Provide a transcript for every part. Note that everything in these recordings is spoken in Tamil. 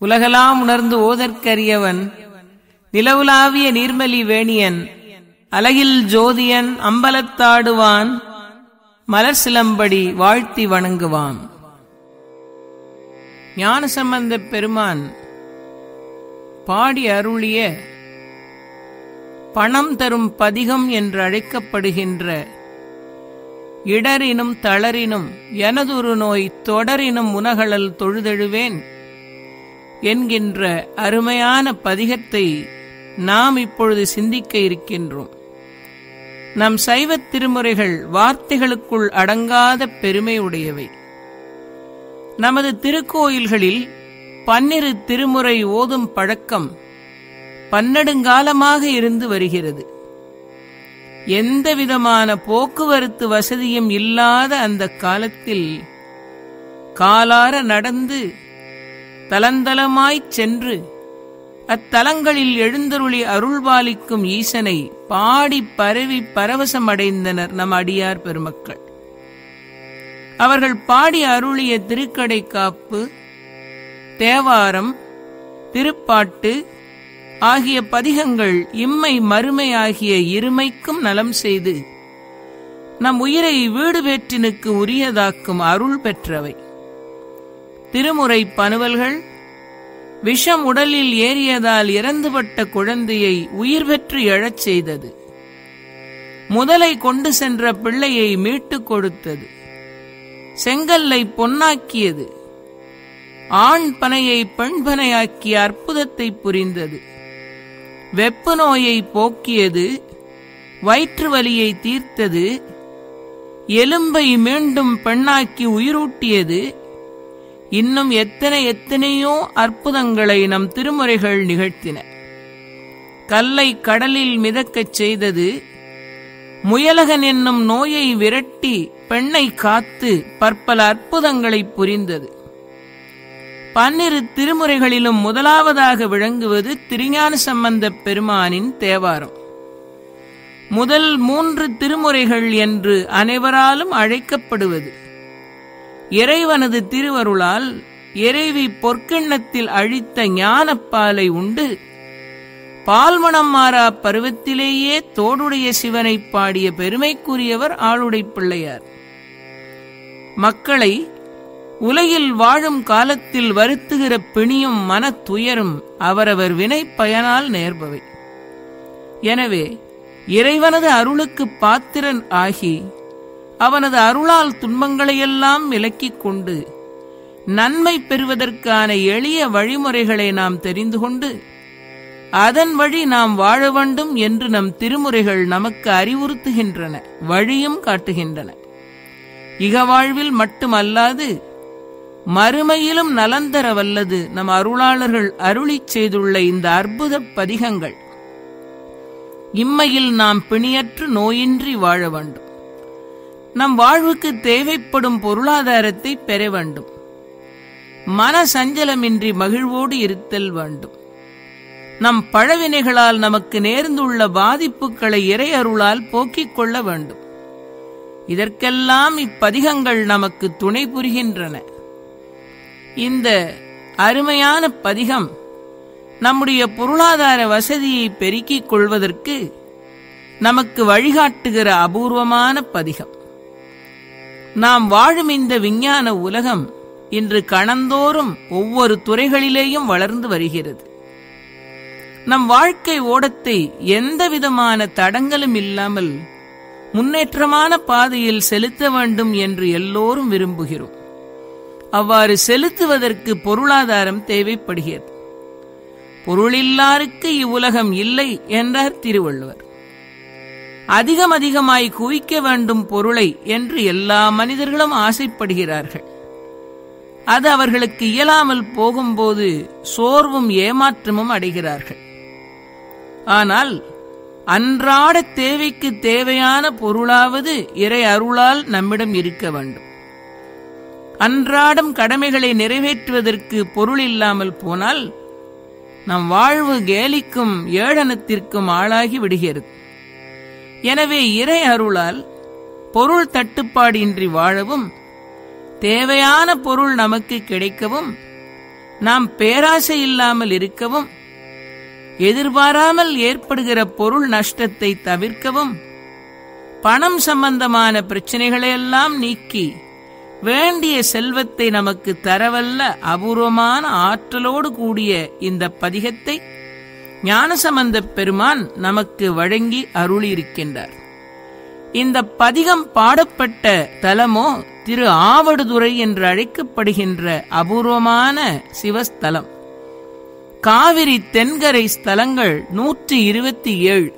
உலகலாம் உணர்ந்து ஓதற்கரியவன் நிலவுலாவிய நீர்மலி வேணியன் அலகில் ஜோதியன் அம்பலத்தாடுவான் மலர் சிலம்படி வாழ்த்தி வணங்குவான். ஞானசம்பந்தப் பெருமான் பாடி அருளிய பணம் தரும் பதிகம் என்று அழைக்கப்படுகின்ற இடரினும் தளரினும் எனதொரு நோய் தொடரினும் உனகழல் தொழுதெழுவேன். என்கின்ற அருமையான பதிகத்தை நாம் இப்பொழுது சிந்திக்க இருக்கின்றோம். நம் சைவத் திருமுறைகள் வார்த்தைகளுக்குள் அடங்காத பெருமை உடையவை. நமது திருக்கோயில்களில் பன்னிரு திருமுறை ஓதும் பழக்கம் பன்னெடுங்காலமாக இருந்து வருகிறது. எந்தவிதமான போக்குவரத்து வசதியும் இல்லாத அந்த காலத்தில் காலார நடந்து தலந்தலமாய்ச் சென்று அத்தலங்களில் எழுந்தருளி அருள்பாலிக்கும் ஈசனை பாடி பரவி பரவசமடைந்தனர் நம் அடியார் பெருமக்கள். அவர்கள் பாடி அருளிய திருக்கடை காப்பு தேவாரம் திருப்பாட்டு ஆகிய பதிகங்கள் இம்மை மறுமை ஆகிய இருமைக்கும் நலம் செய்து நம் உயிரை வீடு பெற்றினுக்கு உரியதாக்கும் அருள் பெற்றவை. திருமுறை பனுவல்கள். விஷம் உடலில் ஏறியதால் இறந்துபட்ட குழந்தையை உயிர் பெற்று எழச் செய்தது. முதலை கொண்டு சென்ற பிள்ளையை மீட்டுக் கொடுத்தது. செங்கல்லை பொன்னாக்கியது. ஆண் பனையை பெண் பனையாக்கிய அற்புதத்தை புரிந்தது. வெப்பு நோயை போக்கியது. வயிற்று வலியை தீர்த்தது. எலும்பை மீண்டும் பெண்ணாக்கி உயிரூட்டியது. இன்னும் எத்தனை எத்தனையோ அற்புதங்களை நம் திருமுறைகள் நிகழ்த்தின. கல்லை கடலில் மிதக்கச் செய்தது முயலகன் என்னும் நோயை விரட்டி பெண்ணை காத்து பற்பல அற்புதங்களை புரிந்தது. பன்னிரு திருமுறைகளிலும் முதலாவதாக விளங்குவது திருஞான சம்பந்தப் பெருமானின் தேவாரம். முதல் மூன்று திருமுறைகள் என்று அனைவராலும் அழைக்கப்படுவது. இறைவனது திருவருளால் இறைவி பொற்கிண்ணத்தில் அழித்த ஞானப்பாலை உண்டு. பால்மணம் மாறா பருவத்திலேயே தோடுடைய சிவனை பாடிய பெருமைக்குரியவர் ஆளுடை பிள்ளையார். மக்களை உலகில் வாழும் காலத்தில் வருத்துகிற பிணியும் மனத்துயரும் அவரவர் வினை பயனால் நேர்பவை. எனவே இறைவனது அருளுக்கு பாத்திரன் ஆகி அவனது அருளால் துன்பங்களையெல்லாம் விலக்கிக் கொண்டு நன்மை பெறுவதற்கான எளிய வழிமுறைகளை நாம் தெரிந்து கொண்டு அதன் வழி நாம் வாழ வேண்டும் என்று நம் திருமுறைகள் நமக்கு அறிவுறுத்துகின்றன வழியும் காட்டுகின்றன. இக வாழ்வில் மட்டுமல்லாது மறுமையிலும் நலந்தர வல்லது நம் அருளாளர்கள் அருளிச் செய்துள்ள இந்த அற்புத பதிகங்கள். இம்மையில் நாம் பிணியற்று நோயின்றி வாழ வேண்டும். நம் வாழ்வுக்கு தேவைப்படும் பொருளாதாரத்தை பெற வேண்டும். மன சஞ்சலமின்றி மகிழ்வோடு இருத்தல் வேண்டும். நம் பழவினைகளால் நமக்கு நேர்ந்துள்ள பாதிப்புகளை இறை அருளால் போக்கிக் கொள்ள வேண்டும். இதற்கெல்லாம் இப்பதிகங்கள் நமக்கு துணை புரிகின்றன. இந்த அருமையான பதிகம் நம்முடைய பொருளாதார வசதியை பெருக்கிக் கொள்வதற்கு நமக்கு வழிகாட்டுகிற அபூர்வமான பதிகம். நாம் வாழும் இந்த விஞ்ஞான உலகம் இன்று கணந்தோறும் ஒவ்வொரு துறைகளிலேயும் வளர்ந்து வருகிறது. நம் வாழ்க்கை ஓடத்தை எந்த விதமான தடங்களும் இல்லாமல் முன்னேற்றமான பாதையில் செலுத்த வேண்டும் என்று எல்லோரும் விரும்புகிறோம். அவ்வாறு செலுத்துவதற்கு பொருளாதாரம் தேவைப்படுகிறது. பொருளில்லாருக்கு இவ்வுலகம் இல்லை என்றார் திருவள்ளுவர். அதிகம் அதிகமாய் குவிக்க வேண்டும் பொருளை என்று எல்லா மனிதர்களும் ஆசைப்படுகிறார்கள். அது அவர்களுக்கு இயலாமல் போகும்போது சோர்வும் ஏமாற்றமும் அடைகிறார்கள். ஆனால் அன்றாட தேவைக்கு தேவையான பொருளாவது இறை அருளால் நம்மிடம் இருக்க வேண்டும். அன்றாடம் கடமைகளை நிறைவேற்றுவதற்கு பொருள் இல்லாமல் போனால் நம் வாழ்வு கேலிக்கும் ஏழனத்திற்கும் ஆளாகி விடுகிறது. எனவே இறை அருளால் பொருள் தட்டுப்பாடின்றி வாழவும் தேவையான பொருள் நமக்கு கிடைக்கவும் நாம் பேராசை இல்லாமல் இருக்கவும் எதிர்பாராமல் ஏற்படுகிற பொருள் நஷ்டத்தை தவிர்க்கவும் பணம் சம்பந்தமான பிரச்சனைகளையெல்லாம் நீக்கி வேண்டிய செல்வத்தை நமக்கு தரவல்ல அபூர்வமான ஆற்றலோடு கூடிய இந்த பதிகத்தை ஞானசம்பந்த பெருமான் நமக்கு வழங்கி அருளியிருக்கின்றார். இந்த பதிகம் பாடப்பட்ட தலமோ திரு ஆவடுதுறை என்று அழைக்கப்படுகின்ற அபூர்வமான சிவஸ்தலம். காவிரி தென்கரை ஸ்தலங்கள் நூற்றி இருபத்தி ஏழு.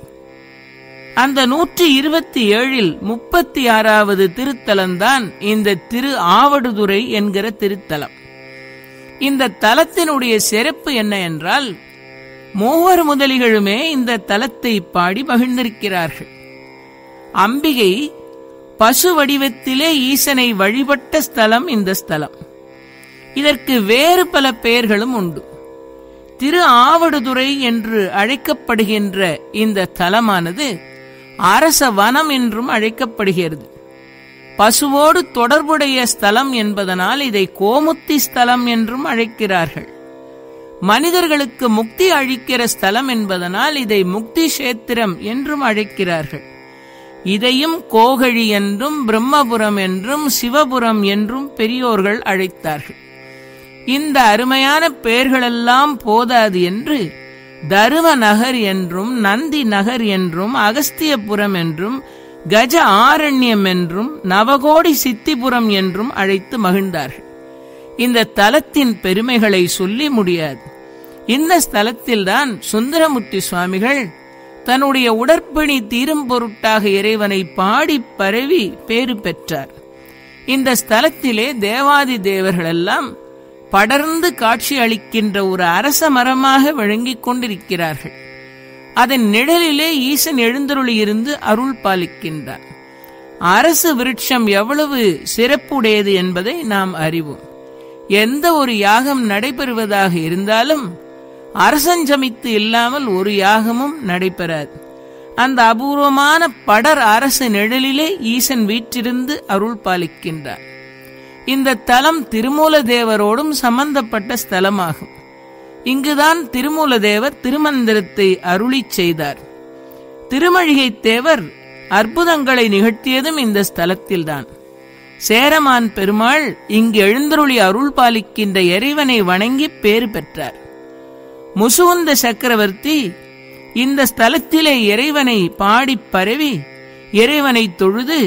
அந்த நூற்றி இருபத்தி ஏழில் முப்பத்தி ஆறாவது திருத்தலம்தான் இந்த திரு ஆவடுதுறை என்கிற திருத்தலம். இந்த தலத்தினுடைய சிறப்பு என்ன என்றால் மூவர் முதலிகளுமே இந்த தலத்தை பாடி மகிழ்ந்திருக்கிறார்கள். அம்பிகை பசு வடிவத்திலே ஈசனை வழிபட்ட ஸ்தலம் இந்த ஸ்தலம். இதற்கு வேறு பல பெயர்களும் உண்டு. திரு ஆவடுதுறை என்று அழைக்கப்படுகின்ற இந்த தலமானது அரச வனம் என்றும் அழைக்கப்படுகிறது. பசுவோடு தொடர்புடைய ஸ்தலம் என்பதனால் இதை கோமுத்தி ஸ்தலம் என்றும் அழைக்கிறார்கள். மனிதர்களுக்கு முக்தி அளிக்கிற ஸ்தலம் என்பதனால் இதை முக்தி கஷேத்திரம் என்றும் அழைக்கிறார்கள். இதையும் கோகழி என்றும் பிரம்மபுரம் என்றும் சிவபுரம் என்றும் பெரியோர்கள் அழைத்தார்கள். இந்த அருமையான பெயர்களெல்லாம் போதாது என்று தரும நகர் என்றும் நந்தி நகர் என்றும் அகஸ்தியபுரம் என்றும் கஜ ஆரண்யம் என்றும் நவகோடி சித்திபுரம் என்றும் அழைத்து மகிழ்ந்தார்கள். இந்த தலத்தின் பெருமைகளை சொல்லி முடியாது. இந்த ஸ்தலத்தில்தான் சுந்தரமுத்தி சுவாமிகள் தன்னுடைய உடற்பணி தீரும் பொருட்டாக இறைவனை பாடி பரவி பேறு பெற்றார். இந்த ஸ்தலத்திலே தேவாதி தேவர்களெல்லாம் படர்ந்து காட்சி அளிக்கின்ற ஒரு அரச மரமாக விளங்கிக் கொண்டிருக்கிறார்கள். அதன் நிழலிலே ஈசன் எழுந்தருளியிருந்து அருள் பாலிக்கின்றார். அரசு விருட்சம் எவ்வளவு சிறப்புடையது என்பதை நாம் அறிவோம். எந்த ஒரு யாகம் நடைபெறுவதாக இருந்தாலும் அரசஞ்சமித்து இல்லாமல் ஒரு யாகமும் நடைபெறாது. அந்த அபூர்வமான படர் அரசு நிழலிலே ஈசன் வீற்றிருந்து அருள் பாலிக்கின்றார். இந்த தலம் திருமூல தேவரோடும் சம்பந்தப்பட்ட ஸ்தலமாகும். இங்குதான் திருமூல தேவர் திருமந்திரத்தை அருளி செய்தார். திருமழிகை தேவர் அற்புதங்களை நிகழ்த்தியதும் இந்த ஸ்தலத்தில்தான். சேரமான் பெருமாள் இங்கு எழுந்தருளி அருள் பாலிக்கின்ற இறைவனை வணங்கி பேறு பெற்றார். முசுகுந்த சக்கரவர்த்தி இந்த ஸ்தலத்திலே இறைவனை பாடிப் பரவி இறைவனை தொழுது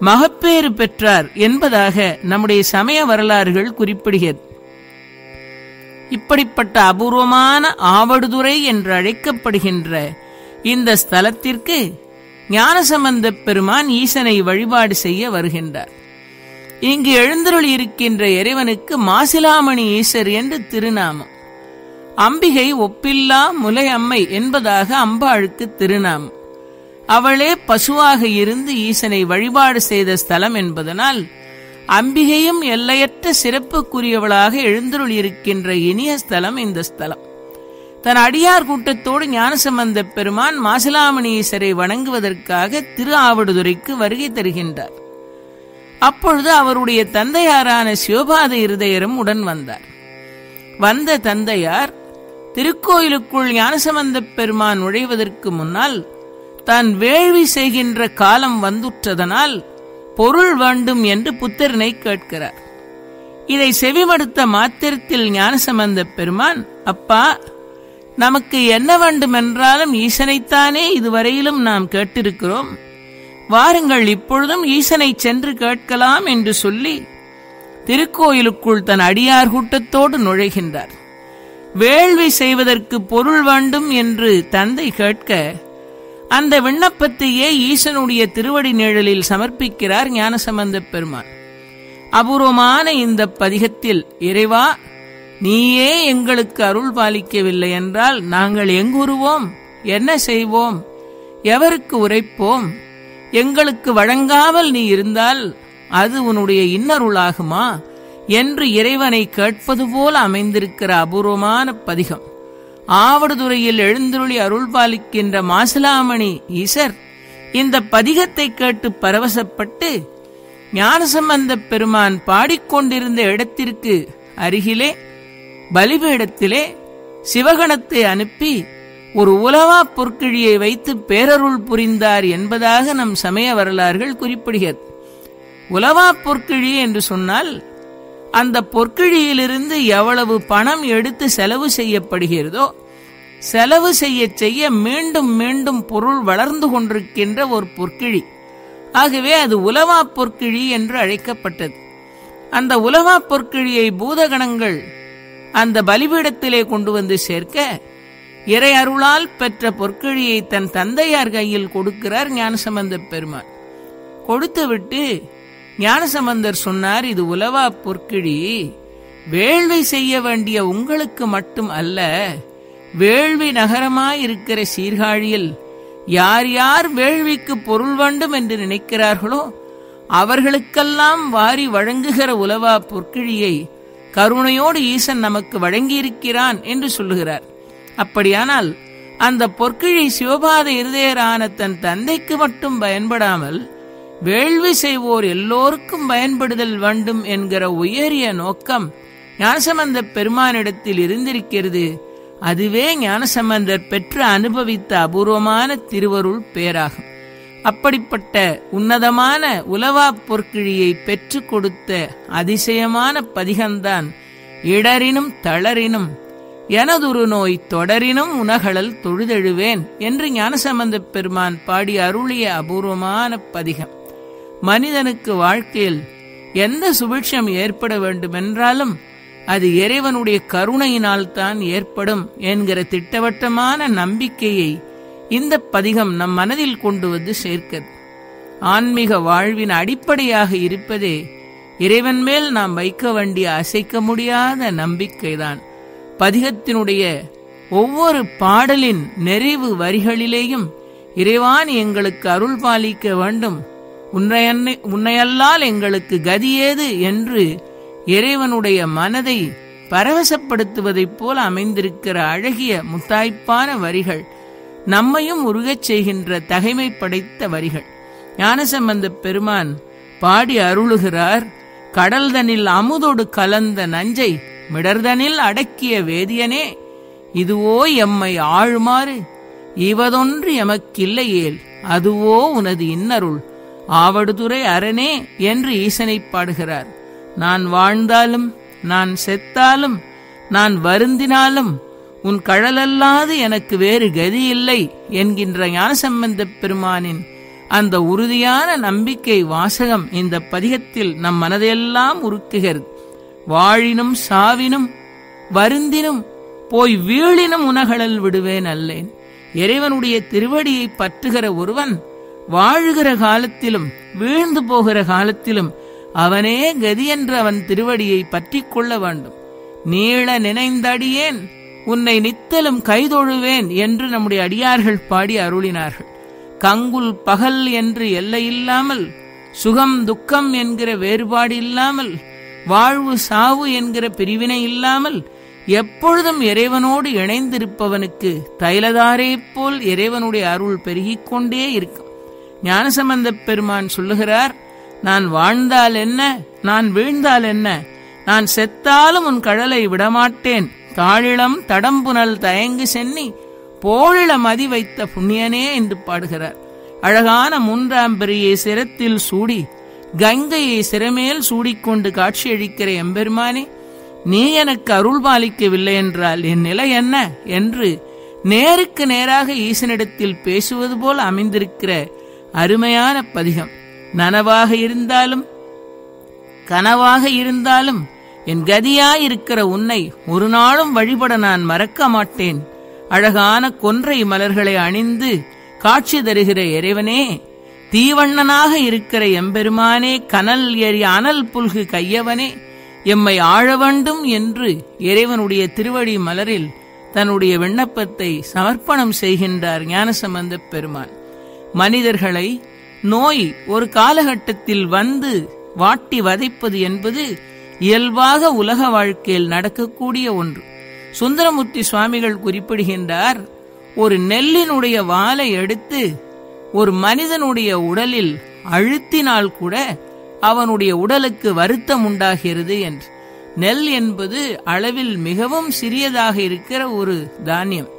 மகப்பேறு பெற்றார் என்பதாக நம்முடைய சமய வரலாறுகள் குறிப்பிடுகிறது. இப்படிப்பட்ட அபூர்வமான ஆவடுதுறை என்று அழைக்கப்படுகின்ற இந்த ஸ்தலத்திற்கு ஞானசம்பந்த பெருமான் ஈசனை வழிபாடு செய்ய வருகின்றார். இங்கு எழுந்தருள் இருக்கின்ற இறைவனுக்கு மாசிலாமணி ஈசர் என்று திருநாமம். அம்பிகை ஒப்பில்லா முலை அம்மை என்பதாக அம்பாளுக்கு திருநாமம். அவளே பசுவாக இருந்து ஈசனை வழிபாடு செய்த ஸ்தலம் என்பதனால் அம்பிகையும் எல்லையற்ற சிறப்புக்குரியவளாக எழுந்தருளியிருக்கின்ற இனிய ஸ்தலம் இந்த ஸ்தலம். தன் அடியார் கூட்டத்தோடு ஞானசம்பந்த பெருமான் மாசிலாமணி ஈசரை வணங்குவதற்காக திரு ஆவடுதுறைக்கு வருகை தருகின்றார். அப்பொழுது அவருடைய தந்தையாரான சிவபாத இருதயரும் உடன் வந்தார். வந்த தந்தையார் திருக்கோயிலுக்குள் ஞானசம்பந்த பெருமான் நுழைவதற்கு முன்னால் தான் வேள்வி செய்கின்ற காலம் வந்துற்றதனால் பொருள் வேண்டும் என்று புத்தரனை கேட்கிறார். இதை செவிமடுத்த மாத்திரத்தில் ஞானசம்பந்த பெருமான் அப்பா நமக்கு என்ன வேண்டுமென்றாலும் ஈசனைத்தானே இதுவரையிலும் நாம் கேட்டிருக்கிறோம். வாருங்கள் இப்பொழுதும் ஈசனை சென்று கேட்கலாம் என்று சொல்லி திருக்கோயிலுக்குள் தன் அடியார் கூட்டத்தோடு நுழைகின்றார். வேள்வி செய்வதற்கு பொருள் வேண்டும் என்று தந்தை கேட்க அந்த விண்ணப்பத்தையே ஈசனுடைய திருவடி நிழலில் சமர்ப்பிக்கிறார் ஞானசம்பந்த பெருமான். அபூர்வமான இந்த பதிகத்தில் இறைவா நீயே எங்களுக்கு அருள் பாலிக்கவில்லை என்றால் நாங்கள் எங்குருவோம்? என்ன செய்வோம்? எவருக்கு உரைப்போம்? எங்களுக்கு வழங்காமல் நீ இருந்தால் அது உன்னுடைய இன்னருளாகுமா? என்று இறைவனை கேட்பது போல அமைந்திருக்கிற அபூர்வமான பதிகம். ஆவடுதுறையில் எழுந்துருளி அருள் பாலிக்கின்ற மாசிலாமணி ஈசர் இந்த பதிகத்தை கேட்டு பரவசப்பட்டு ஞானசம்பந்த பெருமான் பாடிக்கொண்டிருந்த இடத்திற்கு அருகிலே பலிபீடத்திலே சிவகணத்தை அனுப்பி ஒரு உலவா பொற்கிழியை வைத்து பேரருள் புரிந்தார் என்பதாக நம் சமய வரலாறுகள் குறிப்பிடுகிறது. உலவா பொற்கிழி என்று சொன்னால் அந்த பொற்கிழியிலிருந்து எவ்வளவு பணம் எடுத்து செலவு செய்யப்படுகிறதோ செலவு செய்ய செய்ய மீண்டும் மீண்டும் பொருள் வளர்ந்து கொண்டிருக்கின்ற ஒரு பொற்கிழி. ஆகவே அது உலவா பொற்கிழி என்று அழைக்கப்பட்டது. அந்த உலவா பொற்கிழியை பூதகணங்கள் அந்த பலிபீடத்திலே கொண்டு வந்து சேர்க்க இறை அருளால் பெற்ற பொற்கிழியை தன் தந்தையார் கையில் கொடுக்கிறார் ஞானசம்பந்த பெருமான். கொடுத்துவிட்டு ஞானசம்பந்தர் சொன்னார் இது உலவா பொற்கிழி வேள்வி செய்ய வேண்டிய உங்களுக்கு மட்டும் அல்ல வேள்வி நகரமாயிருக்கிற சீர்காழியில் யார் யார் வேள்விக்கு பொருள் வேண்டும் என்று நினைக்கிறார்களோ அவர்களுக்கெல்லாம் வாரி வழங்குகிற உலவா பொற்கிழியை கருணையோடு ஈசன் நமக்கு வழங்கியிருக்கிறான் என்று சொல்லுகிறார். அப்படியானால் அந்த பொற்கிழி சிவபாத இருதயரான தன் தந்தைக்கு மட்டும் பயன்படாமல் வேள்வி செய்வோர் எல்லோருக்கும் பயன்படுதல் வேண்டும் என்கிற உயரிய நோக்கம் ஞானசம்பந்த பெருமானிடத்தில் இருந்திருக்கிறது. அதுவே ஞானசம்பந்தர் பெற்று அனுபவித்த அபூர்வமான திருவருள் பேராகும். அப்படிப்பட்ட உன்னதமான உலவா பொற்கிழியை பெற்று கொடுத்த அதிசயமான பதிகம்தான் இடரினும் தளரினும் எனதொரு நோய் தொடரினும் உணகழல் தொழுதெழுவேன் என்று ஞானசம்பந்த பெருமான் பாடி அருளிய அபூர்வமான பதிகம். மனிதனுக்கு வாழ்க்கையில் எந்த சுபிட்சம் ஏற்பட வேண்டுமென்றாலும் அது இறைவனுடைய கருணையினால் தான் ஏற்படும் என்கிற திட்டவட்டமான நம்பிக்கையை இந்த பதிகம் நம் மனதில் கொண்டு வந்து சேர்க்கிறது. ஆன்மீக வாழ்வின் அடிப்படையாக இருப்பதே இறைவன் மேல் நாம் வைக்க வேண்டிய அசைக்க முடியாத நம்பிக்கைதான். பதிகத்தினுடைய ஒவ்வொரு பாடலின் நிறைவு வரிகளிலேயும் இறைவான் எங்களுக்கு அருள் பாலிக்க வேண்டும். உன்னையன்னை உன்னையல்லால் எங்களுக்கு கதியேது என்று இறைவனுடைய மனதை பரவசப்படுத்துவதைப் போல அமைந்திருக்கிற அழகிய முத்தாய்ப்பான வரிகள் நம்மையும் உருகச் செய்கின்ற தகைமை படைத்த வரிகள். ஞானசம்பந்த பெருமான் பாடி அருளுகிறார் கடல்தனில் அமுதோடு கலந்த நஞ்சை மிடர்தனில் அடக்கிய வேதியனே இதுவோ எம்மை ஆழுமாறு இவதொன்று எமக்கில்லையேல் அதுவோ உனது இன்னருள் ஆவடுதுறை அரணே என்று ஈசனை பாடுகிறார். நான் வாழ்ந்தாலும் நான் செத்தாலும் நான் வருந்தினாலும் உன் கழலல்லாது எனக்கு வேறு கதி இல்லை என்கின்ற ஞானசம்பந்த பெருமானின் அந்த உறுதியான நம்பிக்கை வாசகம் இந்த பதிகத்தில் நம் மனதையெல்லாம் உருக்குகிறது. வாழினும் சாவினும் வருந்தினும் போய் வீழினும் உனகழல் விடுவேன் அல்லேன். இறைவனுடைய திருவடியை பற்றுகிற ஒருவன் வாழுகிற காலத்திலும் வீழ்ந்து போகிற காலத்திலும் அவனே கதி என்று அவன் திருவடியை பற்றி கொள்ள வேண்டும். நீள நினைந்தடியேன் உன்னை நித்தலும் கைதொழுவேன் என்று நம்முடைய அடியார்கள் பாடி அருளினார்கள். கங்குல் பகல் என்று எல்லையில்லாமல் சுகம் துக்கம் என்கிற வேறுபாடு இல்லாமல் வாழ்வு சாவு என்கிற பிரிவினை இல்லாமல் எப்பொழுதும் இறைவனோடு இணைந்திருப்பவனுக்கு தைலதாரே போல் இறைவனுடைய அருள் பெருகிக் கொண்டே இருக்கும். ஞானசம்பந்த பெருமான் சொல்லுகிறார் நான் வாழ்ந்தால் என்ன? நான் வீழ்ந்தால் என்ன? நான் செத்தாலும் உன் கடலை விடமாட்டேன். தாழிளம் தடம்புனல் தயங்கு சென்னி போழிளம் மதி வைத்த புண்ணியனே என்று பாடுகிறார். அழகான மூன்றாம் பெரியை சிரத்தில் சூடி கங்கையை சிறமேல் சூடிக்கொண்டு காட்சியளிக்கிற எம்பெருமானே நீ எனக்கு அருள் பாலிக்கவில்லை என்றால் என் நிலை என்ன? என்று நேருக்கு நேராக ஈசனிடத்தில் பேசுவது போல் அமைந்திருக்கிற அருமையான பதிகம். நனவாக இருந்தாலும் கனவாக இருந்தாலும் என் கதியாயிருக்கிற உன்னை ஒரு நாளும் வழிபட நான் மறக்க மாட்டேன். அழகான கொன்றை மலர்களை அணிந்து காட்சி தருகிற இறைவனே தீவண்ணனாக இருக்கிற எம்பெருமானே கனல் எரி அனல் புல்கு கையவனே எம்மை ஆழ வேண்டும் என்று இறைவனுடைய திருவடி மலரில் தன்னுடைய விண்ணப்பத்தை சமர்ப்பணம் செய்கின்றார் ஞானசம்பந்த பெருமான். மனிதர்களை நோய் ஒரு காலகட்டத்தில் வந்து வாட்டி வதைப்பது என்பது இயல்பாக உலக வாழ்க்கையில் நடக்கக்கூடிய ஒன்று. சுந்தரமூர்த்தி சுவாமிகள் குறிப்பிடுகின்றார் ஒரு நெல்லினுடைய வாலை எடுத்து ஒரு மனிதனுடைய உடலில் அழுத்தினால் கூட அவனுடைய உடலுக்கு வருத்தம் உண்டாகிறது என்று. நெல் என்பது அளவில் மிகவும் சிறியதாக இருக்கிற ஒரு தானியம்.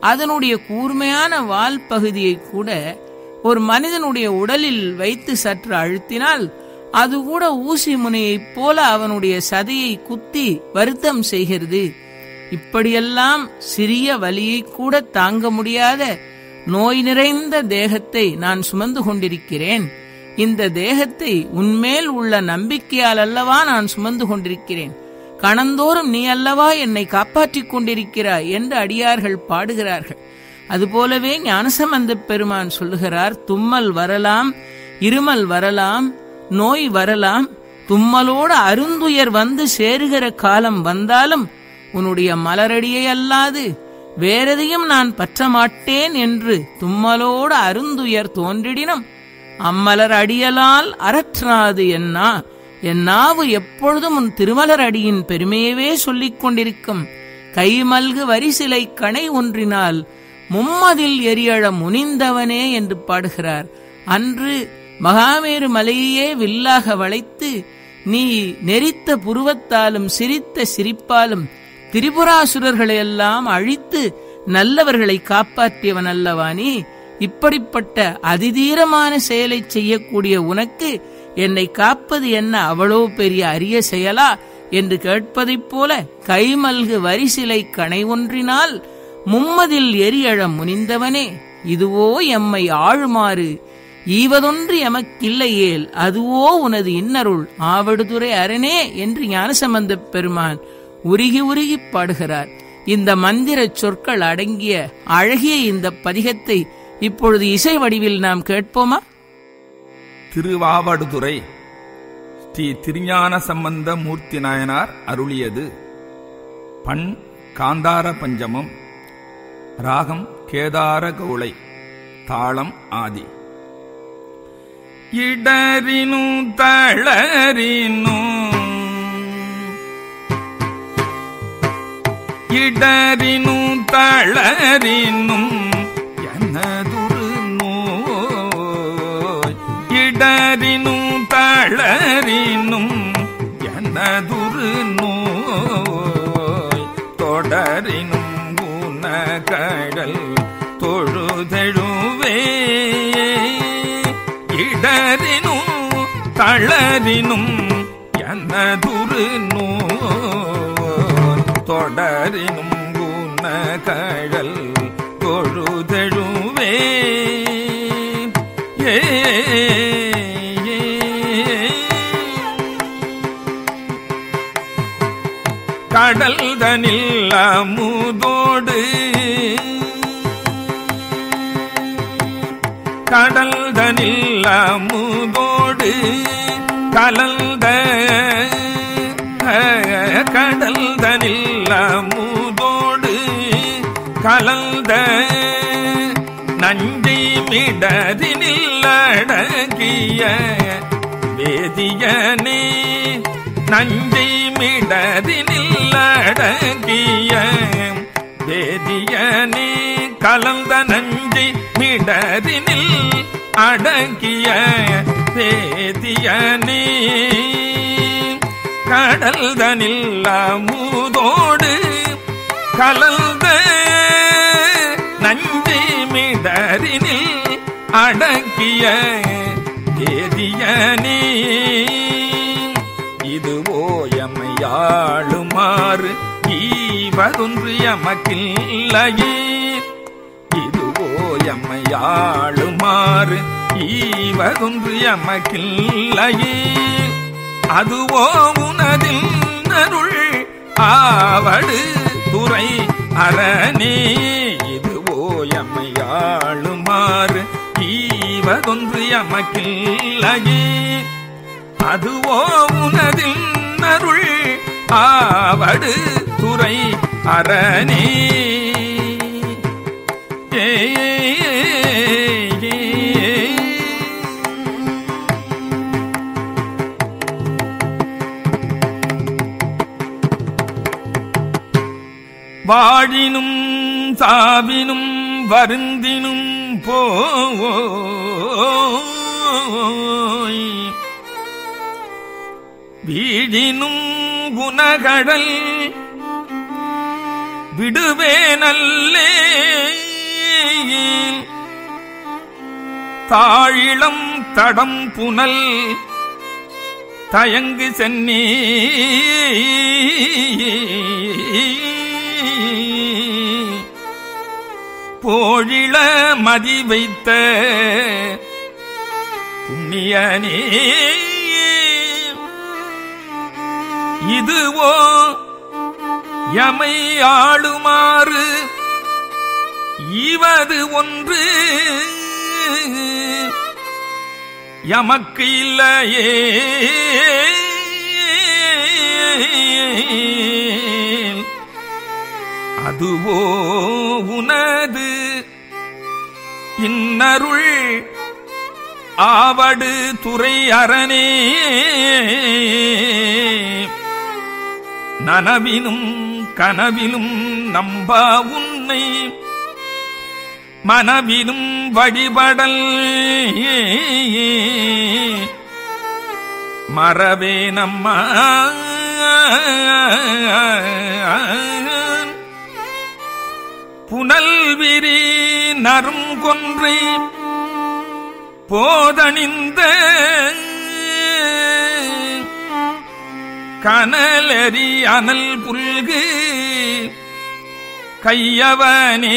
அதனுடைய கூர்மையான வால் பகுதியை கூட ஒரு மனிதனுடைய உடலில் வைத்து சற்று அழுத்தினால் அது கூட ஊசி முனையைப் போல அவனுடைய சதையை குத்தி வருத்தம் செய்கிறது. இப்படியெல்லாம் சிறிய வலியை கூட தாங்க முடியாத நோய் நிறைந்த தேகத்தை நான் சுமந்து கொண்டிருக்கிறேன். இந்த தேகத்தை உன்மேல் உள்ள நம்பிக்கையால் அல்லவா நான் சுமந்து கொண்டிருக்கிறேன். கணந்தோறும் நீ அல்லவா என்னை காப்பாற்றிக் கொண்டிருக்கிறாய் என்று அடியார்கள் பாடுகிறார்கள். அதுபோலவே ஞானசம்பந்த பெருமான் சொல்லுகிறார் தும்மல் வரலாம் இருமல் வரலாம் நோய் வரலாம் தும்மலோடு அருந்துயர் வந்து சேருகிற காலம் வந்தாலும் உன்னுடைய மலரடியை அல்லாது வேறெதையும் நான் பற்ற மாட்டேன் என்று தும்மலோடு அருந்துயர் தோன்றிடினும் அம்மலர் அடியலால் அறற்றாது என்னா என்னாவு எப்பொழுதும் உன் திருமலர் அடியின் பெருமையவே சொல்லிக் கொண்டிருக்கும். கைமல்கு வரிசிலை கணை ஒன்றினால் மும்மதில் எரியழ முனிந்தவனே என்று பாடுகிறார். அன்று மகாமேரு மலையையே வில்லாக வளைத்து நீ நெறித்த புருவத்தாலும் சிரித்த சிரிப்பாலும் திரிபுராசுரர்களையெல்லாம் அழித்து நல்லவர்களை காப்பாற்றியவன் அல்லவா நீ? இப்படிப்பட்ட அதிதீரமான செயலை செய்யக்கூடிய உனக்கு என்னை காப்பது என்ன அவ்வளோ பெரிய அரிய செயலா? என்று கேட்பதைப் போல கைமல்கு வரிசிலை கணை ஒன்றினால் மும்மதில் எரியழ முனிந்தவனே இதுவோ எம்மை ஆழுமாறு ஈவதொன்று எமக்கில்லையேல் அதுவோ உனது இன்னருள் ஆவடுதுறை அரணே என்று ஞானசம்பந்த பெருமான் உருகி உருகி பாடுகிறார். இந்த மந்திர சொற்கள் அடங்கிய அழகிய இந்த பதிகத்தை இப்பொழுது இசை வடிவில் நாம் கேட்போமா? திருவாவடுதுறை ஸ்ரீ திருஞான சம்பந்த மூர்த்தி நாயனார் அருளியது பண் காந்தார பஞ்சமம் ராகம் கேதார கவுளை தாளம் ஆதி. இடரினும் தளரினும் இடரினும் தளரினும் எனதுரு நோய்? இடரினும் தளரினும் எனதுரு நோய்? தொடரினும் கடல் தொழுதெழுவே இடரினும் தளரினும் எனதுரு நோய் தொடரினும் குண கடல் தொழுதெழுவே ஏ ஏ. கடல் தனில் அமுதோடு கடல் தனில் அமுதோடு கலந்த கடல் தனில் அமுதோடு கலந்த நஞ்சை மிடரினில் அடங்கிய வேதியனே நஞ்சை மிடரினில் அடங்கிய வேதியனே கலந்த நஞ்சை இடரினில் அடங்கிய வேதியனே கடல் தனில் அமுதோடு கலந்த நஞ்சி மிடரினில் அடங்கிய வேதியனே இதுவோ எம்மையாளுமாறு ஈவதொன்று எமக்கில்லையே எம்மையாளுமாறு ஈவதொன்று எமக்கில்லையே. அதுவோ உனதில் அருள் ஆவடு துறை அரணே இதுவோ எம்மையாளுமாறு ஈவதொன்று எமக்கில்லையே. அதுவோ உனதில் அருள் ஆவடு துறை அரணே வாழினும் சாவினும் வருந்தினும் போவோ வீழினும் குணகடல் விடுவே நல்லே தாழிளம் தடம் புனல் தயங்கு சென்னி போழிள மதி வைத்த புண்ணியனே இதுவோ யமை ஆளுமாறு ஈவது ஒன்று. எமக்கு இல்லையே. அதுவோ உனது. இன்னருள் ஆவடு துறை அரணே. நனவினும் கனவிலும் நம்பா உன்னை. மனவினும் வழிபடல். மறவே நம்மா. புனல் விரி நரும் கொன்றை போதணிந்த. கனலரி அனல் புல்கு. கையவனே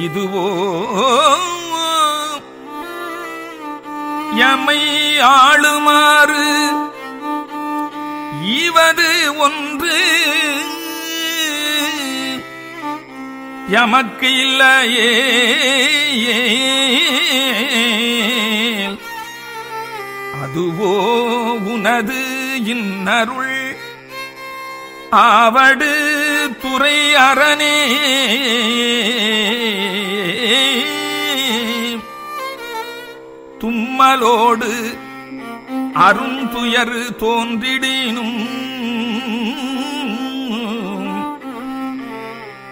இதுவோ எமை ஆளுமாறு இவது ஒன்று. எமக்கு இல்லையே அதுவோ உனது இன்னருள் ஆவடு துறை அரணே. தும்மலோடு அருந்துயர் தோன்றிடினும்.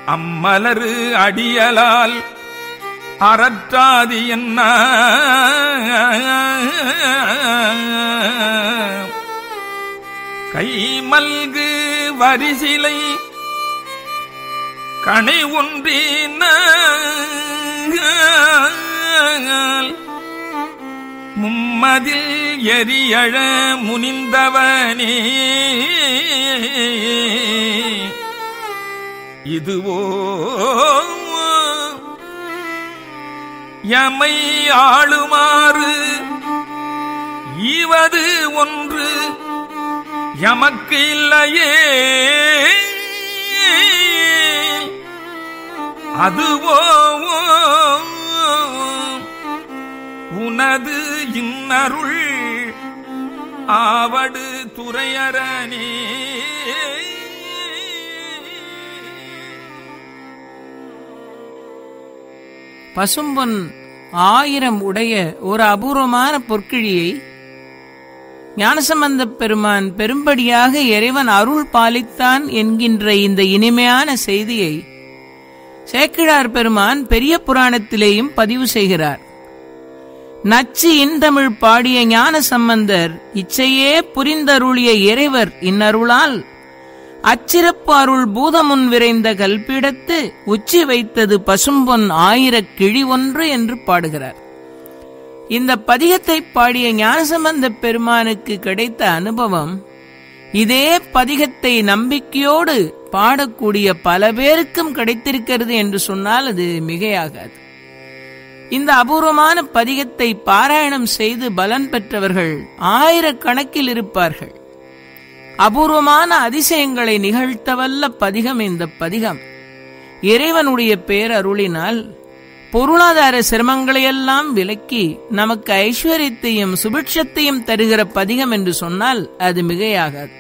அம்மலரு அடியலால் அறற்றாதி என்ன? கைமல்கு வரிசிலை கணை ஒன்றின மும்மதில் எரியழ முனிந்தவனே. இதுவோ யமை ஆளுமாறு ஈவது ஒன்று எமக்கு இல்லையே. அதுவோ உனது இன்னருள் ஆவடு துறையரணே பசும்பொன் ஆயிரம் உடைய ஒரு அபூர்வமான பொற்கிழியை ஞானசம்பந்தப் பெருமான் பெரும்படியாக இறைவன் அருள் பாலித்தான் என்கின்ற இந்த இனிமையான செய்தியை சேக்கிழார் பெருமான் பெரிய புராணத்திலேயும் பதிவு செய்கிறார். நச்சு இன்தமிழ் பாடிய ஞான சம்பந்தர் இச்சையே புரிந்தருளிய இறைவர் இன்னருளால் அச்சிறப்பு அருள் பூதமுன் விரைந்த கல்பீடத்து உச்சி வைத்தது பசும்பொன் ஆயிரக் கிழி ஒன்று என்று பாடுகிறார். இந்த பதிகத்தை பாடிய ஞானசம்பந்த பெருமானுக்கு கிடைத்த அனுபவம் இதே பதிகத்தை நம்பிக்கையோடு பாடக்கூடிய பல பேருக்கும் கிடைத்திருக்கிறது என்று சொன்னால் அது மிகையாகாது. இந்த அபூர்வமான பதிகத்தை பாராயணம் செய்து பலன் பெற்றவர்கள் ஆயிரக்கணக்கில் இருப்பார்கள். அபூர்வமான அதிசயங்களை நிகழ்த்தவல்ல பதிகம் இந்த பதிகம். இறைவனுடைய பேரருளினால் பொருளாதார சிரமங்களையெல்லாம் விலக்கி நமக்கு ஐஸ்வர்யத்தையும் சுபிட்சத்தையும் தருகிற பதிகம் என்று சொன்னால் அது மிகையாகாது.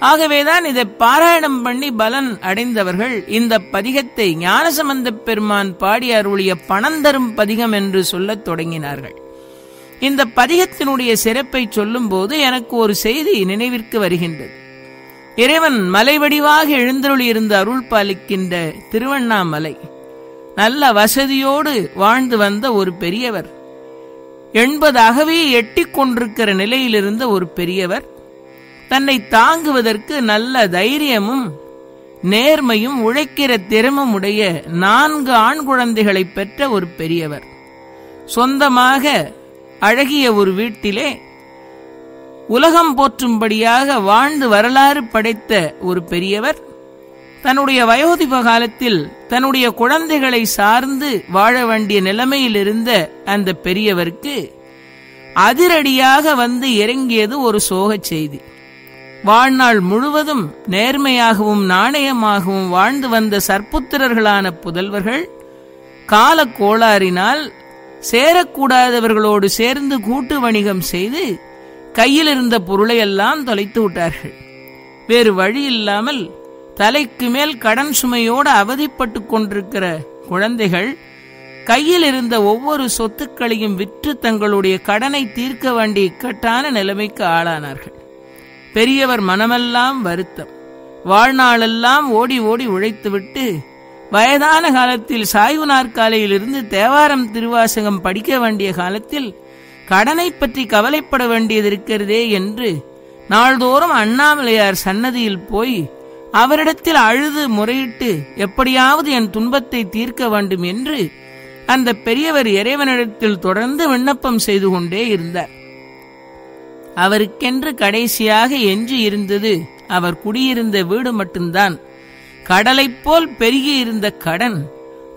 ஆகவேதான் இதை பாராயணம் பண்ணி பலன் அடைந்தவர்கள் இந்த பதிகத்தை ஞானசம்பந்த பெருமான் பாடி அருளிய பணம் தரும் பதிகம் என்று சொல்லத் தொடங்கினார்கள். இந்த பதிகத்தினுடைய சிறப்பை சொல்லும்போது எனக்கு ஒரு செய்தி நினைவிற்கு வருகின்றது. இறைவன் மலை வடிவாக எழுந்தருளி இருந்த அருள் பாலிக்கின்ற திருவண்ணாமலை. நல்ல வசதியோடு வாழ்ந்து வந்த ஒரு பெரியவர். எண்பதாகவே எட்டி கொண்டிருக்கிற நிலையிலிருந்த ஒரு பெரியவர் தன்னை தாங்குவதற்கு நல்ல தைரியமும் நேர்மையும் உழைக்கிற திறமும் உடைய நான்கு ஆண் குழந்தைகளை பெற்ற ஒரு பெரியவர். சொந்தமாக அழகிய ஒரு வீட்டிலே உலகம் போற்றும்படியாக வாழ்ந்து வரலாறு படைத்த ஒரு பெரியவர் தன்னுடைய வயோதிப காலத்தில் தன்னுடைய குழந்தைகளை சார்ந்து வாழ வேண்டிய நிலைமையில் இருந்த அந்த பெரியவருக்கு அதிரடியாக வந்து இறங்கியது ஒரு சோகச் செய்தி. வாழ்நாள் முழுவதும் நேர்மையாகவும் நாணயமாகவும் வாழ்ந்து வந்த சற்புத்திரர்களான புதல்வர்கள் கால கோளாறினால் சேரக்கூடாதவர்களோடு சேர்ந்து கூட்டு வணிகம் செய்து கையில் இருந்த பொருளையெல்லாம் தொலைத்து விட்டார்கள். வேறு வழி இல்லாமல் தலைக்கு மேல் கடன் சுமையோடு அவதிப்பட்டு கொண்டிருக்கிற குழந்தைகள் கையில் இருந்த ஒவ்வொரு சொத்துக்களையும் விற்று தங்களுடைய கடனை தீர்க்க வேண்டிய இக்கட்டான நிலைமைக்கு ஆளானார்கள். பெரியவர் மனமெல்லாம் வருத்தம். வாழ்நாளெல்லாம் ஓடி ஓடி உழைத்துவிட்டு வயதான காலத்தில் சாய்வு நாற்காலையிலிருந்து தேவாரம் திருவாசகம் படிக்க வேண்டிய காலத்தில் கடனை பற்றி கவலைப்பட வேண்டியது இருக்கிறதே என்று நாள்தோறும் அண்ணாமலையார் சன்னதியில் போய் அவரிடத்தில் அழுது முறையிட்டு எப்படியாவது என் துன்பத்தை தீர்க்க வேண்டும் என்று அந்த பெரியவர் இறைவனிடத்தில் தொடர்ந்து விண்ணப்பம் செய்து கொண்டே இருந்தார். அவருக்கென்று கடைசியாக எஞ்சி இருந்தது அவர் குடியிருந்த வீடு மட்டும்தான். கடலைப் போல் பெருகி இருந்த கடன்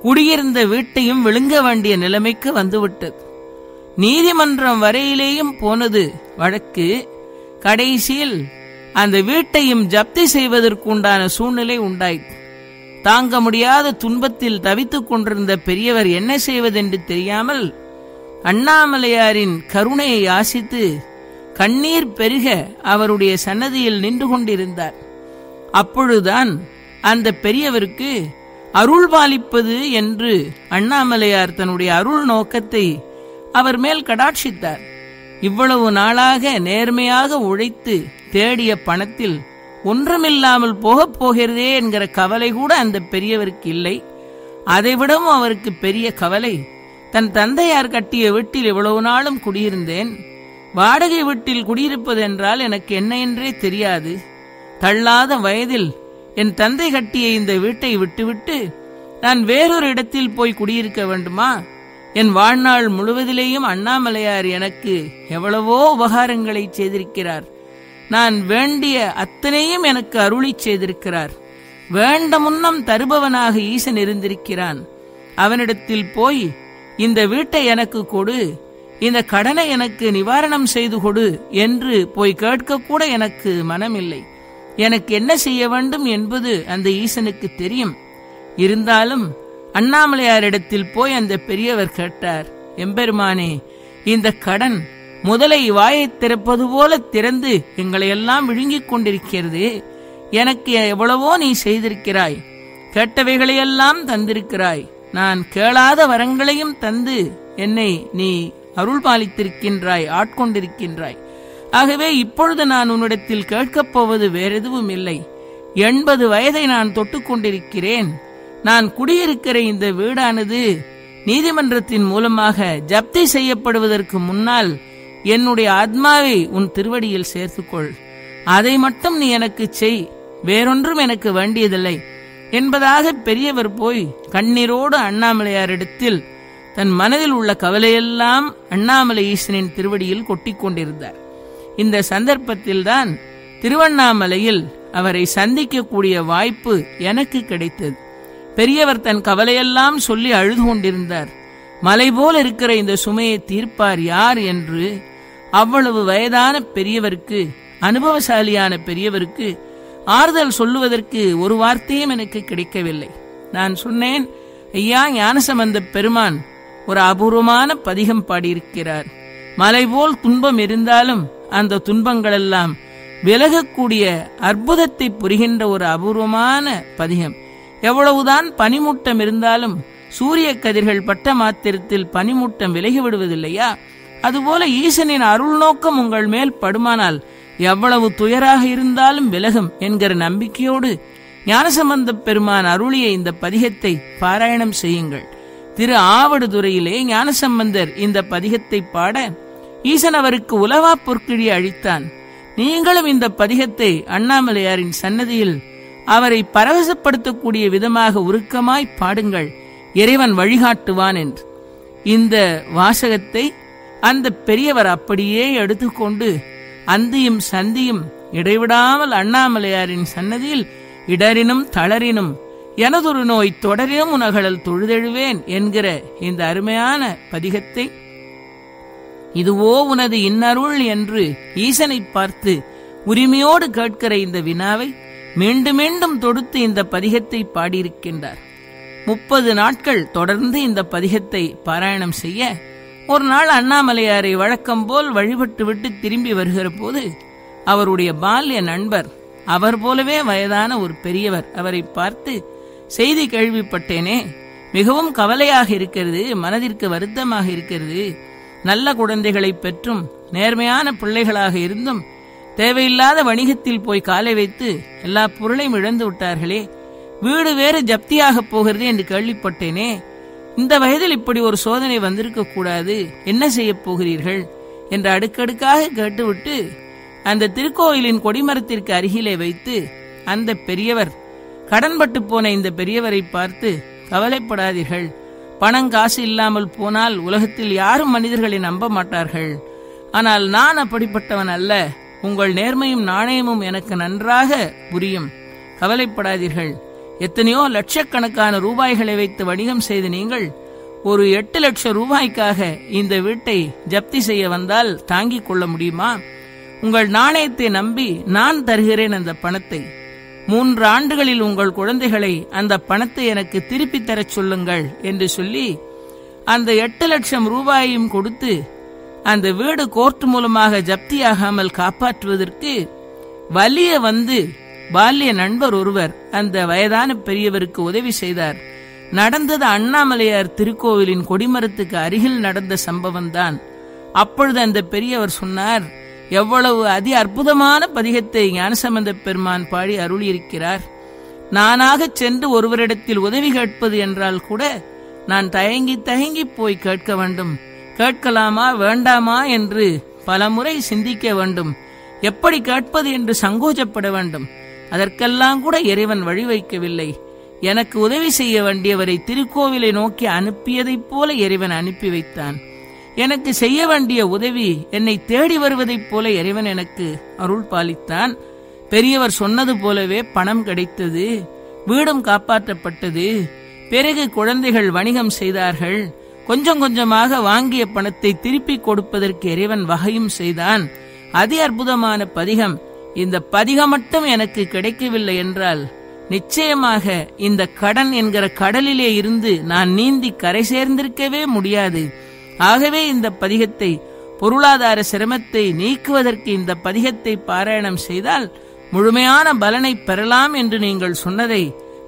குடியிருந்த வீட்டையும் விழுங்க வேண்டிய நிலைமைக்கு வந்துவிட்டது. நீதிமன்றம் வரையிலேயும் போனது வழக்கு கடைசியில் அந்த வீட்டையும் ஜப்தி செய்வதற்குண்டான சூழ்நிலை உண்டாயிற்று. தாங்க முடியாத துன்பத்தில் தவித்துக் கொண்டிருந்த பெரியவர் என்ன செய்வதென்று தெரியாமல் அண்ணாமலையாரின் கருணையை ஆசித்து கண்ணீர் பெருக அவருடைய சன்னதியில் நின்று கொண்டிருந்தார். அப்பொழுதுதான் அந்த பெரியவருக்கு அருள் பாலிப்பது என்று அண்ணாமலையார் தன்னுடைய அருள் நோக்கத்தை அவர் மேல் கடாட்சித்தார். இவ்வளவு நாளாக நேர்மையாக உழைத்து தேடிய பணத்தில் ஒன்றுமில்லாமல் போகப் போகிறதே என்கிற கவலை கூட அந்த பெரியவருக்கு இல்லை. அதைவிடவும் அவருக்கு பெரிய கவலை தன் தந்தையார் கட்டிய வீட்டில் இவ்வளவு நாளும் குடியிருந்தேன். வாடகை வீட்டில் குடியிருப்பதென்றால் எனக்கு என்ன என்றே தெரியாது. தள்ளாத வயதில் என் தந்தை கட்டிய இந்த வீட்டை விட்டுவிட்டு நான் வேறொரு இடத்தில் போய் குடியிருக்க வேண்டுமா? என் வாழ்நாள் முழுவதிலேயும் அண்ணாமலையார் எனக்கு எவ்வளவோ உபகாரங்களை செய்திருக்கிறார். நான் வேண்டிய அத்தனையும் எனக்கு அருளி செய்திருக்கிறார். வேண்ட முன்னம் தருபவனாக ஈசன் இருந்திருக்கிறான். அவனிடத்தில் போய் இந்த வீட்டை எனக்கு கொடு இந்த கடனை எனக்கு நிவாரணம் செய்து கொடு என்று போய் கேட்கக்கூட எனக்கு மனமில்லை. எனக்கு என்ன செய்ய வேண்டும் என்பது அந்த ஈசனுக்கு தெரியும். இருந்தாலும் அண்ணாமலையாரிடத்தில் போய் அந்த பெரியவர் கேட்டார் எம்பெருமானே இந்த கடன் முதலை வாயை திறப்பது போல திறந்து எங்களை எல்லாம் விழுங்கிக் கொண்டிருக்கிறது. எனக்கு எவ்வளவோ நீ செய்திருக்கிறாய். கேட்டவைகளையெல்லாம் தந்திருக்கிறாய். நான் கேளாத வரங்களையும் தந்து என்னை நீ அருள் பாலித்திருக்கின்றாய் ஆட்கொண்டிருக்கின்றாய். ஆகவே இப்பொழுது நான் உன்னிடத்தில் கேட்கப் போவது வேறெதுவும் இல்லை எண்பது வயதை நான் தொட்டுக்கொண்டிருக்கிறேன் நான் குடியிருக்கிற இந்த வீடானது நீதிமன்றத்தின் மூலமாக ஜப்தி செய்யப்படுவதற்கு முன்னால் என்னுடைய ஆத்மாவை உன் திருவடியில் சேர்த்துக்கொள். அதை மட்டும் நீ எனக்கு செய். வேறொன்றும் எனக்கு வேண்டியதில்லை. என்பதாக பெரியவர் போய் கண்ணீரோடு அண்ணாமலையாரிடத்தில் தன் மனதில் உள்ள கவலையெல்லாம் அண்ணாமலை ஈசனின் திருவடியில் கொட்டிக் கொண்டிருந்தார். இந்த சந்தர்ப்பத்தில்தான் திருவண்ணாமலையில் அவரை சந்திக்கக்கூடிய வாய்ப்பு எனக்கு கிடைத்தது. பெரியவர் தன் கவலையெல்லாம் சொல்லி அழுது கொண்டிருந்தார். மலை போல் இருக்கிற இந்த சுமையை தீர்ப்பார் யார் என்று அவ்வளவு வயதான பெரியவருக்கு அனுபவசாலியான பெரியவருக்கு ஆறுதல் சொல்லுவதற்கு ஒரு வார்த்தையும் எனக்கு கிடைக்கவில்லை. நான் சொன்னேன் ஐயா ஞானசம்பந்த பெருமான் ஒரு அபூர்வமான பதிகம் பாடியிருக்கிறார். மலை போல் துன்பம் இருந்தாலும் அந்த துன்பங்களெல்லாம் விலகக்கூடிய அற்புதத்தை புரிகின்ற ஒரு அபூர்வமான பதிகம். எவ்வளவுதான் பனிமூட்டம் இருந்தாலும் சூரிய கதிர்கள் பட்ட மாத்திரத்தில் பனிமூட்டம் விலகி விடுவதில்லையா அதுபோல ஈசனின் அருள் நோக்கம் உங்கள் மேல் படுமானால் எவ்வளவு துயராக இருந்தாலும் விலகும் என்கிற நம்பிக்கையோடு ஞானசம்பந்த பெருமான் அருளிய இந்த பதிகத்தை பாராயணம் செய்யுங்கள். திரு ஆவடுதுறையிலே ஞானசம்பந்தர் இந்த பதிகத்தை பாட ஈசன் அவருக்கு உலவா பொற்கிழி அழித்தான். நீங்களும் இந்த பதிகத்தை அண்ணாமலையாரின் சன்னதியில் அவரை பரவசப்படுத்தக்கூடிய விதமாக உருக்கமாய் பாடுங்கள். இறைவன் வழிகாட்டுவான் என்று. இந்த வாசகத்தை அந்த பெரியவர் அப்படியே எடுத்துக்கொண்டு அந்தியும் சந்தியும் இடைவிடாமல் அண்ணாமலையாரின் சன்னதியில் இடரினும் தளரினும் எனதொரு நோய் தொடரினும் உனகழல் தொழுதெழுவேன் என்கிற இந்த அருமையான பதிகத்தை இதுவோ உனது இன்னருள் என்று ஈசனை பார்த்து உரிமையோடு கேட்கிற இந்த வினாவை மீண்டும் மீண்டும் தொடுத்து இந்த பதிகத்தை பாடியிருக்கின்றார். முப்பது நாட்கள் தொடர்ந்து இந்த பதிகத்தை பாராயணம் செய்ய ஒரு நாள் அண்ணாமலையாரை வழக்கம் போல் வழிபட்டுவிட்டு திரும்பி வருகிற போது அவருடைய பால்ய நண்பர் அவர் போலவே வயதான ஒரு பெரியவர் அவரை பார்த்து செய்தி கேள்விப்பட்டேனே மிகவும் கவலையாக இருக்கிறது மனதிற்கு வருத்தமாக இருக்கிறது. நல்ல குழந்தைகளை பெற்றும் நேர்மையான பிள்ளைகளாக இருந்தும் தேவையில்லாத வணிகத்தில் போய் காலை வைத்து எல்லா பொருளையும் இழந்து விட்டார்களே வீடு வேறு ஜப்தியாக போகிறது என்று கேள்விப்பட்டேனே இந்த வயதில் இப்படி ஒரு சோதனை வந்திருக்க கூடாது என்ன செய்ய போகிறீர்கள்? என்று அடுக்கடுக்காக கேட்டுவிட்டு அந்த திருக்கோயிலின் கொடிமரத்திற்கு அருகிலே வைத்து அந்த பெரியவர் கடன்பட்டு போன இந்த பெரியவரை பார்த்து கவலைப்படாதீர்கள் பணம் காசு இல்லாமல் போனால் உலகத்தில் யாரும் மனிதர்களை நம்ப மாட்டார்கள் ஆனால் நான் அப்படிப்பட்டவன் அல்ல உங்கள் நேர்மையும் நாணயமும் எனக்கு நன்றாக புரியும். கவலைப்படாதீர்கள். எத்தனையோ லட்சக்கணக்கான ரூபாய்களை வைத்து வணிகம் செய்து நீங்கள் ஒரு எட்டு லட்சம் ரூபாய்க்காக இந்த வீட்டை ஜப்தி செய்ய வந்தால் தாங்கிக் கொள்ள முடியுமா? உங்கள் நாணயத்தை நம்பி நான் தருகிறேன் அந்த பணத்தை. மூன்று ஆண்டுகளில் உங்கள் குழந்தைகளை அந்த பணத்தை எனக்கு திருப்பி தரச் சொல்லுங்கள் என்று சொல்லி அந்த எட்டு லட்சம் ரூபாயையும் கொடுத்து அந்த வீடு கோர்ட் மூலமாக ஜப்தியாகாமல் காப்பாற்றுவதற்கு வலிய வந்து பால்ய நண்பர் ஒருவர் அந்த வயதான பெரியவருக்கு உதவி செய்தார். நடந்தது அண்ணாமலையார் திருக்கோவிலின் கொடிமரத்துக்கு அருகில் நடந்த சம்பவம்தான். அப்பொழுது அந்த பெரியவர் சொன்னார் எவ்வளவு அதி அற்புதமான பதிகத்தை ஞானசம்பந்த பெருமான் பாடி அருளியிருக்கிறார். நானாக சென்று ஒருவரிடத்தில் உதவி கேட்பது என்றால் கூட நான் தயங்கி தயங்கி போய் கேட்க வேண்டும். கேட்கலாமா வேண்டாமா என்று பலமுறை சிந்திக்க வேண்டும். எப்படி கேட்பது என்று சங்கோஜப்பட வேண்டும். அதற்கெல்லாம் கூட இறைவன் வழி வைக்கவில்லை. எனக்கு உதவி செய்ய வேண்டியவரை திருக்கோவிலை நோக்கி அனுப்பியதைப் போல இறைவன் அனுப்பி வைத்தான். எனக்கு செய்ய வேண்டிய உதவி என்னை தேடி வருவதைப் போல இறைவன் எனக்கு அருள் பாலித்தான். பெரியவர் சொன்னது போலவே பணம் கிடைத்தது வீடும் காப்பாற்றப்பட்டது. பிறகு குழந்தைகள் வணிகம் செய்தார்கள். கொஞ்சம் கொஞ்சமாக வாங்கிய பணத்தை திருப்பி கொடுப்பதற்கு இறைவன் வகையும் செய்தான். அதி அற்புதமான பதிகம். இந்த பதிகம் மட்டும் எனக்கு கிடைக்கவில்லை என்றால் நிச்சயமாக இந்த கடன் என்கிற கடலிலே இருந்து நான் நீந்தி கரை சேர்ந்திருக்கவே முடியாது. ஆகவே இந்த பதிகத்தை பொருளாதார சிரமத்தை நீக்குவதற்கு இந்த பதிகத்தை பாராயணம் செய்தால் முழுமையான பலனை பெறலாம் என்று நீங்கள் சொன்னதை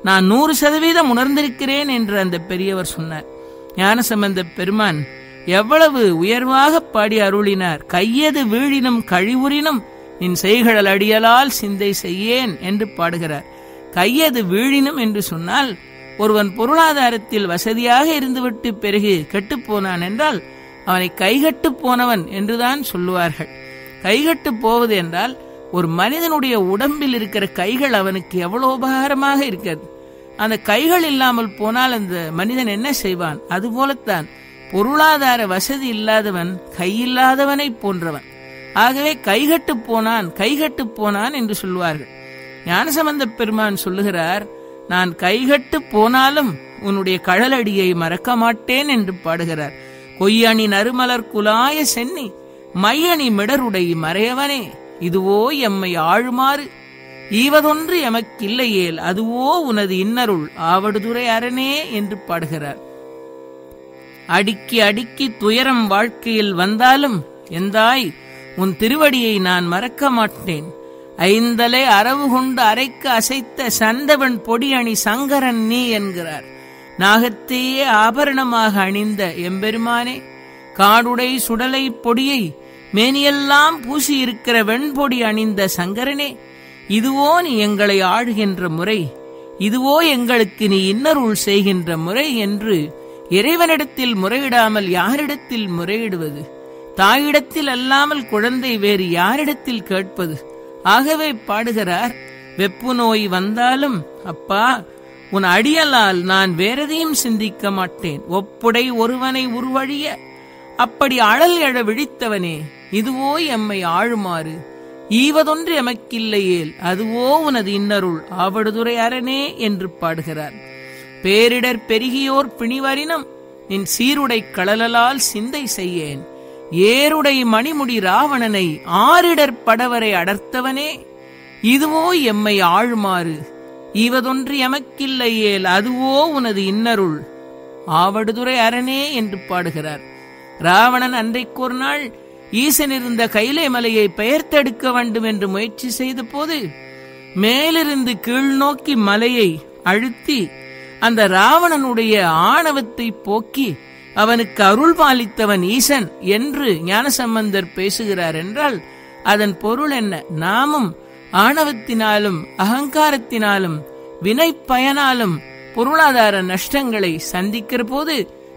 நான் நூறு சதவீதம் உணர்ந்திருக்கிறேன் என்று அந்த பெரியவர் சொன்னார். ஞானசம்பந்த பெருமான் எவ்வளவு உயர்வாக பாடி அருளினார். கையது வீழினும் கழிவுறினும் நின் செய்கடல் அடியலால் சிந்தை செய்யேன் என்று பாடுகிறார். கையது வீழினும் என்று சொன்னால் ஒருவன் பொருளாதாரத்தில் வசதியாக இருந்துவிட்டு பிறகு கெட்டுப்போனான் என்றால் அவனை கைகட்டு போனவன் என்றுதான் சொல்லுவார்கள். கைகட்டு போவது என்றால் ஒரு மனிதனுடைய உடம்பில் இருக்கிற கைகள் அவனுக்கு எவ்வளவு உபகாரமாக இருக்கிறது. அந்த கைகள் இல்லாமல் போனால் அந்த மனிதன் என்ன செய்வான்? அதுபோலத்தான் பொருளாதார வசதி இல்லாதவன் கையில்லாதவனை போன்றவன். ஆகவே கைகட்டு போனான் கைகட்டு போனான் என்று சொல்லுவார்கள் ஞானசம்பந்த பெருமான் சொல்லுகிறார் நான் கைகட்டு போனாலும் உன்னுடைய கழலடியை மறக்க மாட்டேன் என்று பாடுகிறார். கொய்யணி நறுமலர் குலாய சென்னி மையணி மிடருடை மறையவனே இதுவோ எம்மை ஆழுமாறு ஈவதொன்று எமக்கில்லையேல் அதுவோ உனது இன்னருள் ஆவடுதுறை அரணே என்று பாடுகிறார். அடுக்கி அடுக்கி துயரம் வாழ்க்கையில் வந்தாலும் எந்தாய் உன் திருவடியை நான் மறக்க மாட்டேன். ஐந்தலை அரவு கொண்டு அரைக்க அசைத்த சந்தவன் பொடியணி சங்கரன் நீ என்கிறார். நாகத்தையே ஆபரணமாக அணிந்த எம்பெருமானே காடுடை சுடலை பொடியை மேனியெல்லாம் பூசியிருக்கிற வெண்பொடி அணிந்த சங்கரனே இதுவோ நீ எங்களை ஆழ்கின்ற முறை இதுவோ எங்களுக்கு நீ இன்னருள் செய்கின்ற முறை என்று இறைவனிடத்தில் முறையிடாமல் யாரிடத்தில் முறையிடுவது தாயிடத்தில் அல்லாமல் குழந்தை வேறு யாரிடத்தில் கேட்பது. ஆகவே பாடுகிறார் வெப்பு நோய் வந்தாலும் அப்பா உன் அடியலால் நான் வேறெதையும் சிந்திக்க மாட்டேன். ஒப்புடை ஒருவனை உருவழிய அப்படி அழல் எழ விழித்தவனே இதுவோ எம்மை ஆழுமாறு ஈவதொன்று எமக்கில்லையேல் அதுவோ உனது இன்னருள் ஆவடுதுறை அரணே என்று பாடுகிறார். பேரிடர் பெருகியோர் பிணிவரினம் நின் சீருடை களலால் சிந்தை செய்யேன். ஏருடை மணிமுடி ராவணனை ஆரிடர் படவரை அடர்த்தவனே. இதுவோ எம்மை ஆழுமாறு ஈவதொன்று எமக்கில்லையேல் அதுவோ உனது இன்னருள் ஆவடுதுறை அரணே என்று பாடுகிறார். ராவணன் அன்றைக்கொரு நாள் ஈசன் இருந்த கைலை மலையை பெயர்த்தெடுக்க வேண்டும் என்று முயற்சி செய்த போது மேலிருந்து கீழ் நோக்கி மலையை அழுத்தி அந்த ராவணனுடைய ஆணவத்தை போக்கி அவனுக்கு அருள் பாலித்தவன் ஈசன் என்று ஞானசம்பந்தர் பேசுகிறார் என்றால் அதன் பொருள் என்ன? நாமும் ஆணவத்தினாலும் அகங்காரத்தினாலும் வினை பயனாலும் பொருளாதார நஷ்டங்களை சந்திக்கிற போது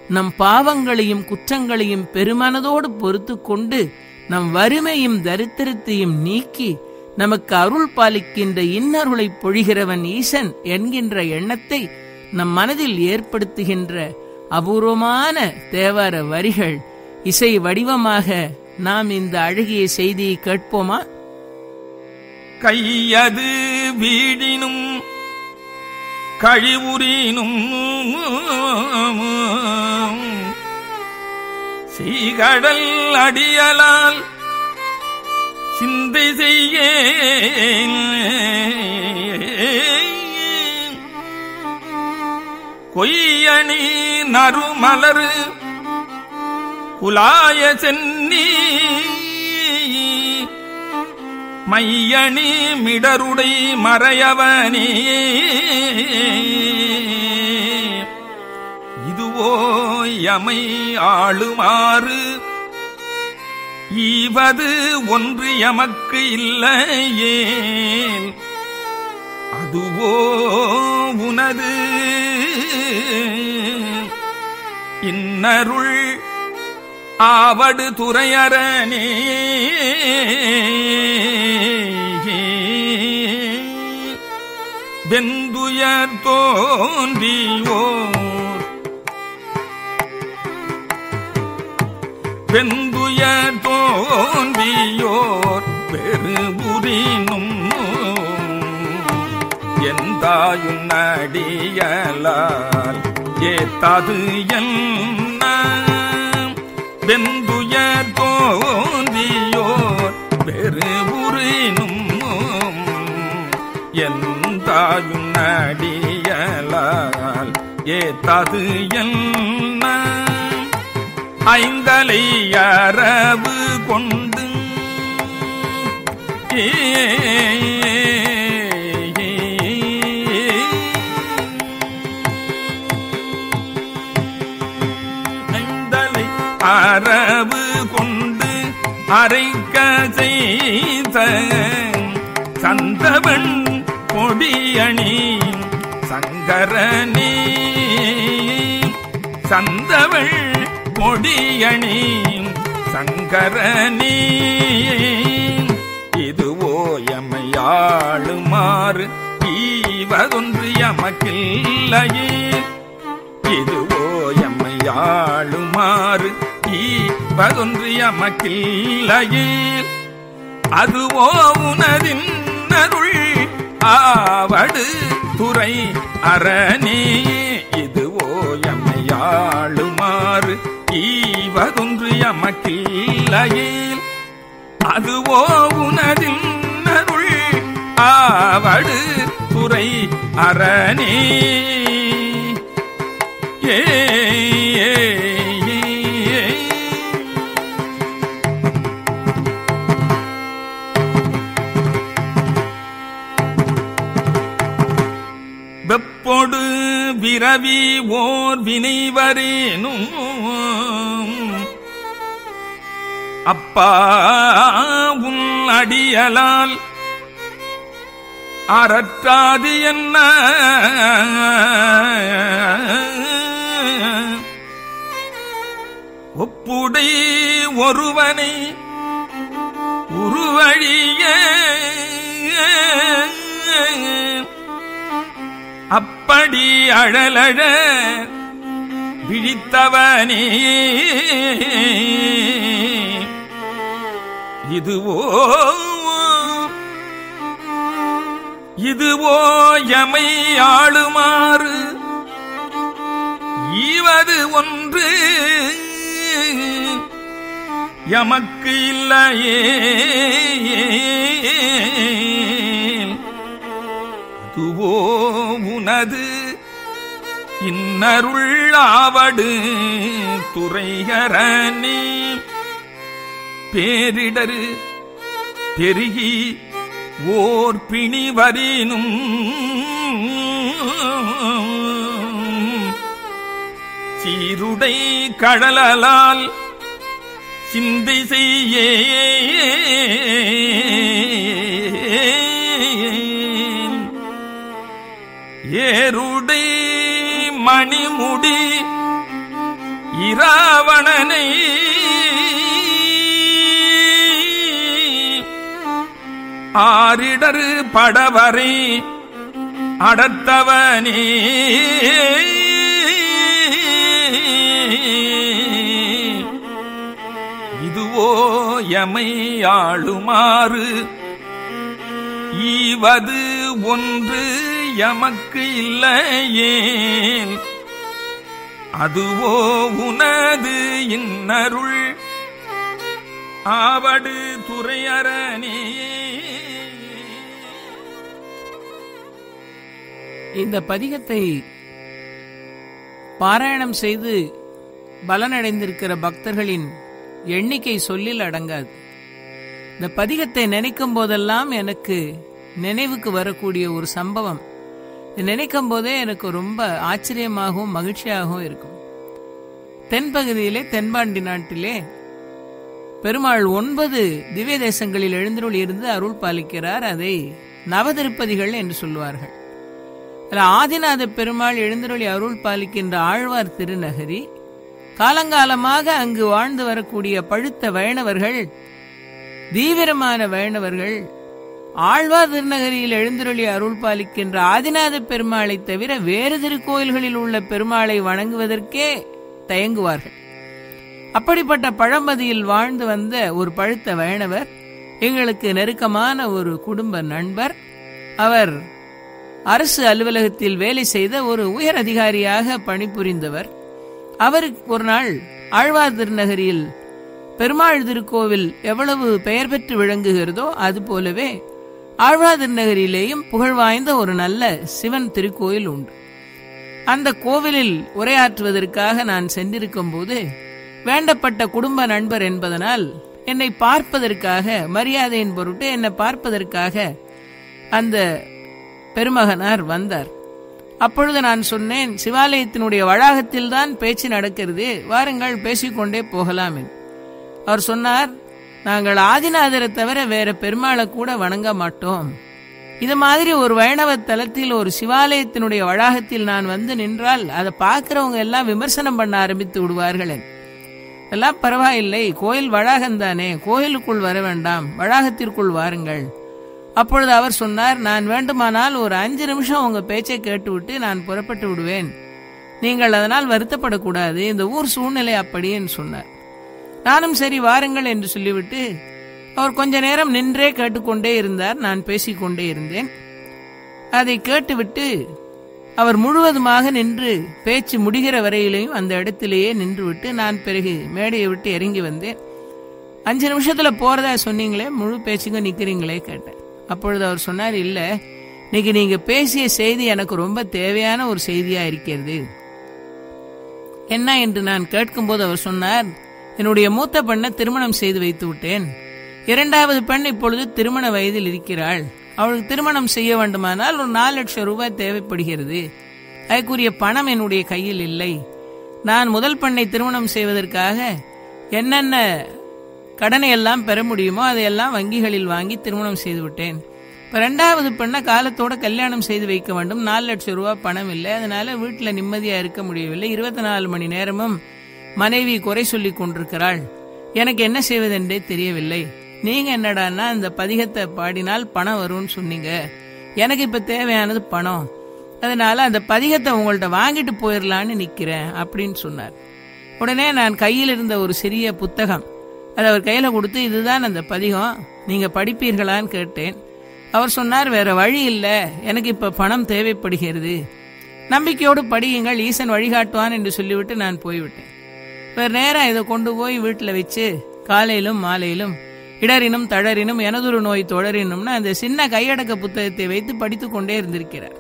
நம் பாவங்களையும் குற்றங்களையும் பெருமனதோடு பொறுத்து கொண்டு நம் வறுமையும் தரித்திரத்தையும் நீக்கி நமக்கு அருள் பாலிக்கின்ற இன்னருளை பொழிகிறவன் ஈசன் என்கின்ற எண்ணத்தை நம் மனதில் ஏற்படுத்துகின்ற அபூர்வமான தேவார வரிகள் இசை வடிவமாக நாம் இந்த அழகிய செய்தியை கேட்போமா? கையது வீடினும் கழிவுறினும். சீகடல் அடியலால் சிந்தை செய்ய கொய்யணி நறுமலர் குலாய சென்னி. மையணி மிடருடை மறையவனே. இதுவோ யமை ஆளுமாறு. ஈவது ஒன்று எமக்கு இல்லையே. அதுவோ உனது. இன்னருள் ஆவடு துறையரணே வெந்துயர் தோன்றியோர் வெந்துயர் தோன்றியோர் பெருபுரினும். எந்தாயும் நடியலால் ஏத்தாது என்ன? வெந்துயர் தோன்றியோர் பெருவுரினும் எந்தாயும் நடியலால் ஏத்தது என்ன? ஐந்தலை அரபு கொண்டு ஏ அரவு கொண்டு அரைக்க செய்த சந்தவன் கொடியணி சங்கரனே. சந்தவள் கொடியணி சங்கரனே. இதுவோ எமையாளுமாறு ஈவதொன்று எமக்கில்லையே. இதுவோ எம்மையாளுமாறு ஈவதொன்று மக்கில்லையில் அதுவோ உனதின் அருள் ஆவடு துறை அரணே. இதுவோ எம்மையாளுமாறு ஈவதொன்று மக்கில்லையில் அதுவோ உனதின் அருள் ஆவடு துறை அரணே. ஏ, விரவி ஓர் வினைவரேனும். அப்பா உன் அடியலால் அறற்றாது என்ன? ஒப்புடை ஒருவனை உருவழிய. அப்ப அப்படி அழலழ விழித்தவனே. இதுவோ இதுவோ எமை ஆளுமாறு. ஈவது ஒன்று எமக்கு இல்லையே. அதுவோ உனது இன்னருள்ளாவடு துறைகரணி பேரிடரு பெருகி ஓர் பிணிவரினும். சீருடை கடலால் சிந்தை செய்யே. ஏருடை மணிமுடி இராவணனை ஆரிடரு படவரை அடத்தவனே. இதுவோ எமை ஆளுமாறு ஈவது ஒன்று எமக்கு இல்லையே. அதுவோ உனது இன்னருள். ஆவடு துறையரணே இந்த பதிகத்தை பாராயணம் செய்து பலனடைந்திருக்கிற பக்தர்களின் எண்ணிக்கை சொல்லில் அடங்காது. இந்த பதிகத்தை நினைக்கும் போதெல்லாம் எனக்கு நினைவுக்கு வரக்கூடிய ஒரு சம்பவம். நினைக்கும் போதே எனக்கு ரொம்ப ஆச்சரியமாகவும் மகிழ்ச்சியாகவும் இருக்கும். தென்பகுதியிலே தென்பாண்டி நாட்டிலே பெருமாள் ஒன்பது திவ்ய தேசங்களில் எழுந்தருள் இருந்து அருள் பாலிக்கிறார். அதை நவதிருப்பதிகள் என்று சொல்லுவார்கள். ஆதிநாத பெருமாள் எழுந்தருளி அருள் பாலிக்கின்ற ஆழ்வார் திருநகரி காலங்காலமாக அங்கு வாழ்ந்து வரக்கூடிய பழுத்த வைணவர்கள் தீவிரமான வைணவர்கள் ஆழ்வார் திருநகரியில் எழுந்தருளி அருள் பாலிக்கின்ற ஆதிநாத பெருமாளை தவிர வேறு திருக்கோயில்களில் உள்ள பெருமாளை வணங்குவதற்கே தயங்குவார்கள். அப்படிப்பட்ட பழமதியில் வாழ்ந்து வந்த ஒரு பழுத்த வைணவர் எங்களுக்கு நெருக்கமான ஒரு குடும்ப நண்பர் அவர் அரசு அலுவலகத்தில் வேலை செய்த ஒரு உயர் அதிகாரியாக பணிபுரிந்தவர். அவர் ஒரு நாள் ஆழ்வார் திருநகரியில் பெருமாள் திருக்கோவில் எவ்வளவு பெயர் பெற்று விளங்குகிறதோ அது போலவே ஆழ்வார் திருநகரிலேயும் புகழ்வாய்ந்த ஒரு நல்ல சிவன் திருக்கோயில் உண்டு. அந்த கோவிலில் உரையாற்றுவதற்காக நான் சென்றிருக்கும் போது வேண்டப்பட்ட குடும்ப நண்பர் என்பதனால் என்னை பார்ப்பதற்காக மரியாதையின் பொருட்டு என்னை பார்ப்பதற்காக அந்த பெருமகனார் வந்தார். அப்பொழுது நான் சொன்னேன் சிவாலயத்தினுடைய வளாகத்தில் தான் பேச்சு நடக்கிறது வாருங்கள் பேசிக்கொண்டே போகலாம் என்று. அவர் சொன்னார் நாங்கள் ஆதிநாதரை தவிர வேற பெருமாளை கூட வணங்க மாட்டோம். இது மாதிரி ஒரு வைணவ தலத்தில் ஒரு சிவாலயத்தினுடைய வளாகத்தில் நான் வந்து நின்றால் அதை பார்க்கிறவங்க எல்லாம் விமர்சனம் பண்ண ஆரம்பித்து விடுவார்கள். எல்லாம் பரவாயில்லை கோயில் வளாகம்தானே கோயிலுக்குள் வர வேண்டாம் வளாகத்திற்குள் வாருங்கள். அப்பொழுது அவர் சொன்னார் நான் வேண்டுமானால் ஒரு அஞ்சு நிமிஷம் உங்க பேச்சை கேட்டுவிட்டு நான் புறப்பட்டு விடுவேன். நீங்கள் அதனால் வருத்தப்படக்கூடாது இந்த ஊர் சூழ்நிலை அப்படின்னு சொன்னார். நானும் சரி வாருங்கள் என்று சொல்லிவிட்டு அவர் கொஞ்ச நேரம் நின்றே கேட்டுக்கொண்டே இருந்தார். நான் பேசிக்கொண்டே இருந்தேன். அதை கேட்டுவிட்டு அவர் முழுவதுமாக நின்று பேச்சு முடிகிற வரையிலையும் அந்த இடத்திலேயே நின்றுவிட்டு நான் பிறகு மேடையை விட்டு இறங்கி வந்தேன். அஞ்சு நிமிஷத்துல போறதா சொன்னீங்களே முழு பேச்சுங்க நிக்கிறீங்களே கேட்டேன். அப்பொழுது அவர் சொன்னார் இல்ல இன்னைக்கு நீங்க பேசிய செய்தி எனக்கு ரொம்ப தேவையான ஒரு செய்தியா இருக்கிறது. என்ன என்று நான் கேட்கும்போது அவர் சொன்னார் என்னுடைய மூத்த பெண்ணை திருமணம் செய்து வைத்து விட்டேன். இரண்டாவது பெண் இப்பொழுது திருமண வயதில் இருக்கிறாள். அவளுக்கு திருமணம் செய்ய வேண்டுமானால் ஒரு நாலு லட்சம் ரூபாய் தேவைப்படுகிறது. அதற்குரிய பணம் என்னுடைய கையில் இல்லை. நான் முதல் பெண்ணை திருமணம் செய்வதற்காக என்னென்ன கடனை எல்லாம் பெற முடியுமோ அதையெல்லாம் வங்கிகளில் வாங்கி திருமணம் செய்து விட்டேன். இப்போ ரெண்டாவது பெண்ணை காலத்தோட கல்யாணம் செய்து வைக்க வேண்டும். நாலு லட்சம் ரூபாய் பணம் இல்லை. அதனால வீட்டில் நிம்மதியாக இருக்க முடியவில்லை. இருபத்தி நாலு மணி நேரமும் மனைவி குறை சொல்லிக் கொண்டிருக்கிறாள். எனக்கு என்ன செய்வதென்றே தெரியவில்லை. நீங்க என்னடான்னா இந்த பதிகத்தை பாடினால் பணம் வரும்னு சொன்னீங்க. எனக்கு இப்ப தேவையானது பணம். அதனால அந்த பதிகத்தை உங்கள்ட்ட வாங்கிட்டு போயிடலான்னு நிக்கிறேன் அப்படின்னு சொன்னார். உடனே நான் கையில் இருந்த ஒரு சிறிய புத்தகம். அதை அவர் கையில கொடுத்து இதுதான் அந்த பதிகம். நீங்க படிப்பீர்களான்னு கேட்டேன். அவர் சொன்னார் வேற வழி இல்லை. எனக்கு இப்ப பணம் தேவைப்படுகிறது. நம்பிக்கையோடு படியுங்கள். ஈசன் வழிகாட்டுவான் என்று சொல்லிவிட்டு நான் போய்விட்டேன். வேற நேரம் இதை கொண்டு போய் வீட்டில் வச்சு காலையிலும் மாலையிலும் இடரினும் தளரினும் எனதொரு நோய் தொடரினும்னு அந்த சின்ன கையடக்க புத்தகத்தை வைத்து படித்து கொண்டே இருந்திருக்கிறார்.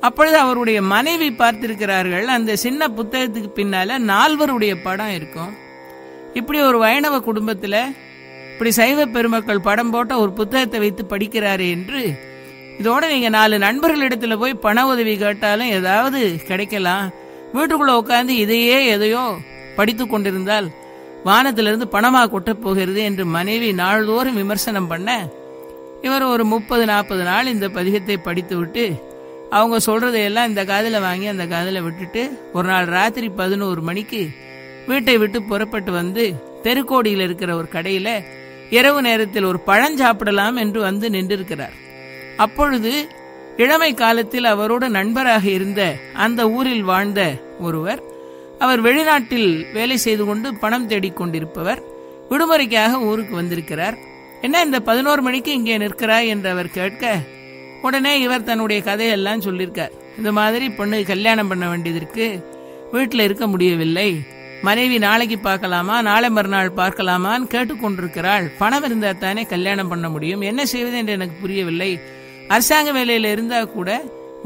அப்பொழுது அவருடைய மனைவி பார்த்திருக்கிறார்கள் அந்த சின்ன புத்தகத்துக்கு பின்னால நால்வருடைய படம் இருக்கும். இப்படி ஒரு வைணவ குடும்பத்துல இப்படி சைவ பெருமக்கள் படம் போட்ட ஒரு புத்தகத்தை வைத்து படிக்கிறாரு என்று இதோட நீங்க நாலு நண்பர்களிடத்துல போய் பண உதவி கேட்டாலும் ஏதாவது கிடைக்கலாம். வீட்டுக்குள்ள உட்காந்து இதையே எதையோ படித்து கொண்டிருந்தால் வானத்திலிருந்து பணமா கொட்டப் போகிறது என்று மனைவி நாள்தோறும் விமர்சனம் பண்ண இவர் ஒரு முப்பது நாற்பது நாள் இந்த பதிகத்தை படித்து விட்டு அவங்க சொல்றதையெல்லாம் இந்த காதில் வாங்கி அந்த காதில் விட்டுட்டு ஒரு நாள் ராத்திரி பதினோரு மணிக்கு வீட்டை விட்டு புறப்பட்டு வந்து தெருக்கோடியில் இருக்கிற ஒரு கடையில் இரவு நேரத்தில் ஒரு பழம் சாப்பிடலாம் என்று வந்து நின்றிருக்கிறார். அப்பொழுது இளமை காலத்தில் அவரோடு நண்பராக இருந்த அந்த ஊரில் வாழ்ந்த ஒருவர் அவர் வெளிநாட்டில் வேலை செய்து கொண்டு பணம் தேடிக் கொண்டிருப்பவர் விடுமுறைக்காக ஊருக்கு வந்திருக்கிறார். என்ன இந்த பதினோரு மணிக்கு இங்கே நிற்கிறாய் என்று அவர் கேட்க உடனே இவர் தன்னுடைய கதையெல்லாம் சொல்லியிருக்கார். இந்த மாதிரி பொண்ணு கல்யாணம் பண்ண வேண்டியதற்கு வீட்டில் இருக்க முடியவில்லை. மனைவி நாளைக்கு பார்க்கலாமா நாளை மறுநாள் பார்க்கலாமான்னு கேட்டுக்கொண்டிருக்கிறாள் பணம் இருந்தால் தானே கல்யாணம் பண்ண முடியும். என்ன செய்வது என்று எனக்கு புரியவில்லை. அரசாங்க வேலையில் இருந்தால் கூட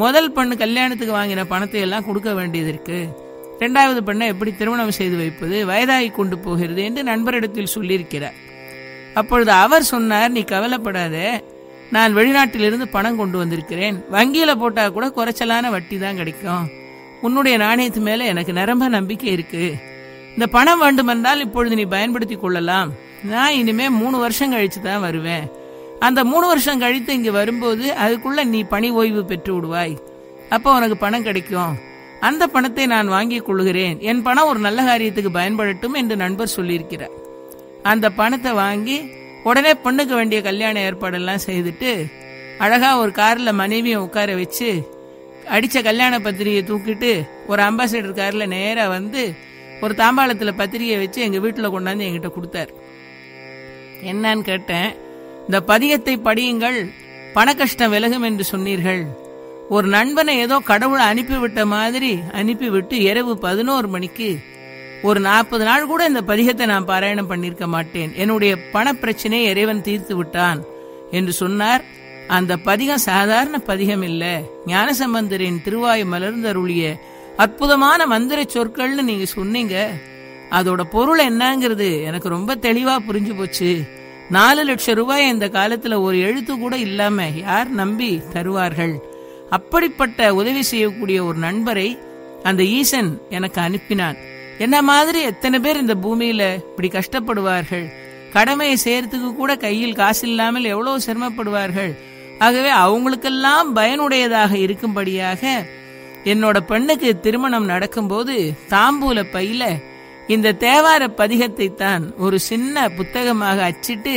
முதல் பொண்ணு கல்யாணத்துக்கு வாங்கின பணத்தை எல்லாம் கொடுக்க வேண்டியது இருக்குது இரண்டாவது பெண்ணை எப்படி திருமணம் செய்து வைப்பது வயதாகி கொண்டு போகிறது என்று நண்பரிடத்தில் சொல்லியிருக்கிறார். அப்பொழுது அவர் சொன்னார் நீ கவலைப்படாத நான் வெளிநாட்டிலிருந்து பணம் கொண்டு வந்திருக்கிறேன். வங்கியில போட்டா கூட குறைச்சலான வட்டி தான் கிடைக்கும். உன்னுடைய நாணயத்து மேல எனக்கு நிரம்ப நம்பிக்கை இருக்கு. இந்த பணம் வேண்டுமென்றால் இப்பொழுது நீ பயன்படுத்தி கொள்ளலாம். நான் இனிமே மூணு வருஷம் கழிச்சு தான் வருவேன். அந்த மூணு வருஷம் கழித்து இங்கே வரும்போது அதுக்குள்ள நீ பணி ஓய்வு பெற்று விடுவாய். அப்போ உனக்கு பணம் கிடைக்கும். அந்த பணத்தை நான் வாங்கிக் கொள்கிறேன். என் பணம் ஒரு நல்ல காரியத்துக்கு பயன்படட்டும் என்று நண்பர் சொல்லியிருக்கிறார். அந்த பணத்தை வாங்கி உடனே பொண்ணுக்கு வேண்டிய கல்யாண ஏற்பாடெல்லாம் செய்துட்டு அழகா ஒரு கார்ல மனைவியை உட்கார வச்சு அடிச்ச கல்யாண பத்திரிகையை தூக்கிட்டு ஒரு அம்பாசிடர் கார்ல நேரா வந்து ஒரு தாம்பாளத்துல பத்திரிகையை வச்சு எங்க வீட்டுல கொண்டாந்து என்கிட்ட கொடுத்தாரு. என்னன்னு கேட்டேன் இந்த பதிகத்தை படியுங்கள் பண கஷ்டம் விலகும் என்று சொன்னீர்கள். ஒரு நண்பனை ஏதோ கடவுளை அனுப்பிவிட்ட மாதிரி அனுப்பிவிட்டு இரவு பதினோரு மணிக்கு ஒரு நாற்பது நாள் கூட இந்த பதிகத்தை நான் பாராயணம் பண்ணியிருக்க மாட்டேன். என்னுடைய பண பிரச்சனையை இறைவன் தீர்த்து விட்டான் என்று சொன்னார். அந்த பதிகம் சாதாரண பதிகம் இல்ல. ஞானசம்பந்தரின் திருவாய் மலர்ந்தருளிய அற்புதமான மந்திர சொற்கள்னு நீங்க சொன்னீங்க. அதோட பொருள் என்னங்கிறது எனக்கு ரொம்ப தெளிவா புரிஞ்சு போச்சு. நாலு லட்சம் ரூபாய் இந்த காலத்துல ஒரு எழுத்து கூட இல்லாம யார் நம்பி தருவார்கள்? அப்படிப்பட்ட உதவி செய்யக்கூடிய ஒரு நண்பரை அந்த ஈசன் எனக்கு அனுப்பினான் என்ன மாதிரி எத்தனை பேர் இந்த பூமியில இப்படி கஷ்டப்படுவார்கள்? கடமையை செய்யறதுக்கு கூட கையில் காசு இல்லாமல் எவ்வளவு சிரமப்படுவார்கள்? ஆகவே அவங்களுக்கெல்லாம் பயனுடையதாக இருக்கும்படியாக என்னோட பெண்ணுக்கு திருமணம் நடக்கும்போது தாம்பூல பையில இந்த தேவார பதிகத்தை தான் ஒரு சின்ன புத்தகமாக அச்சிட்டு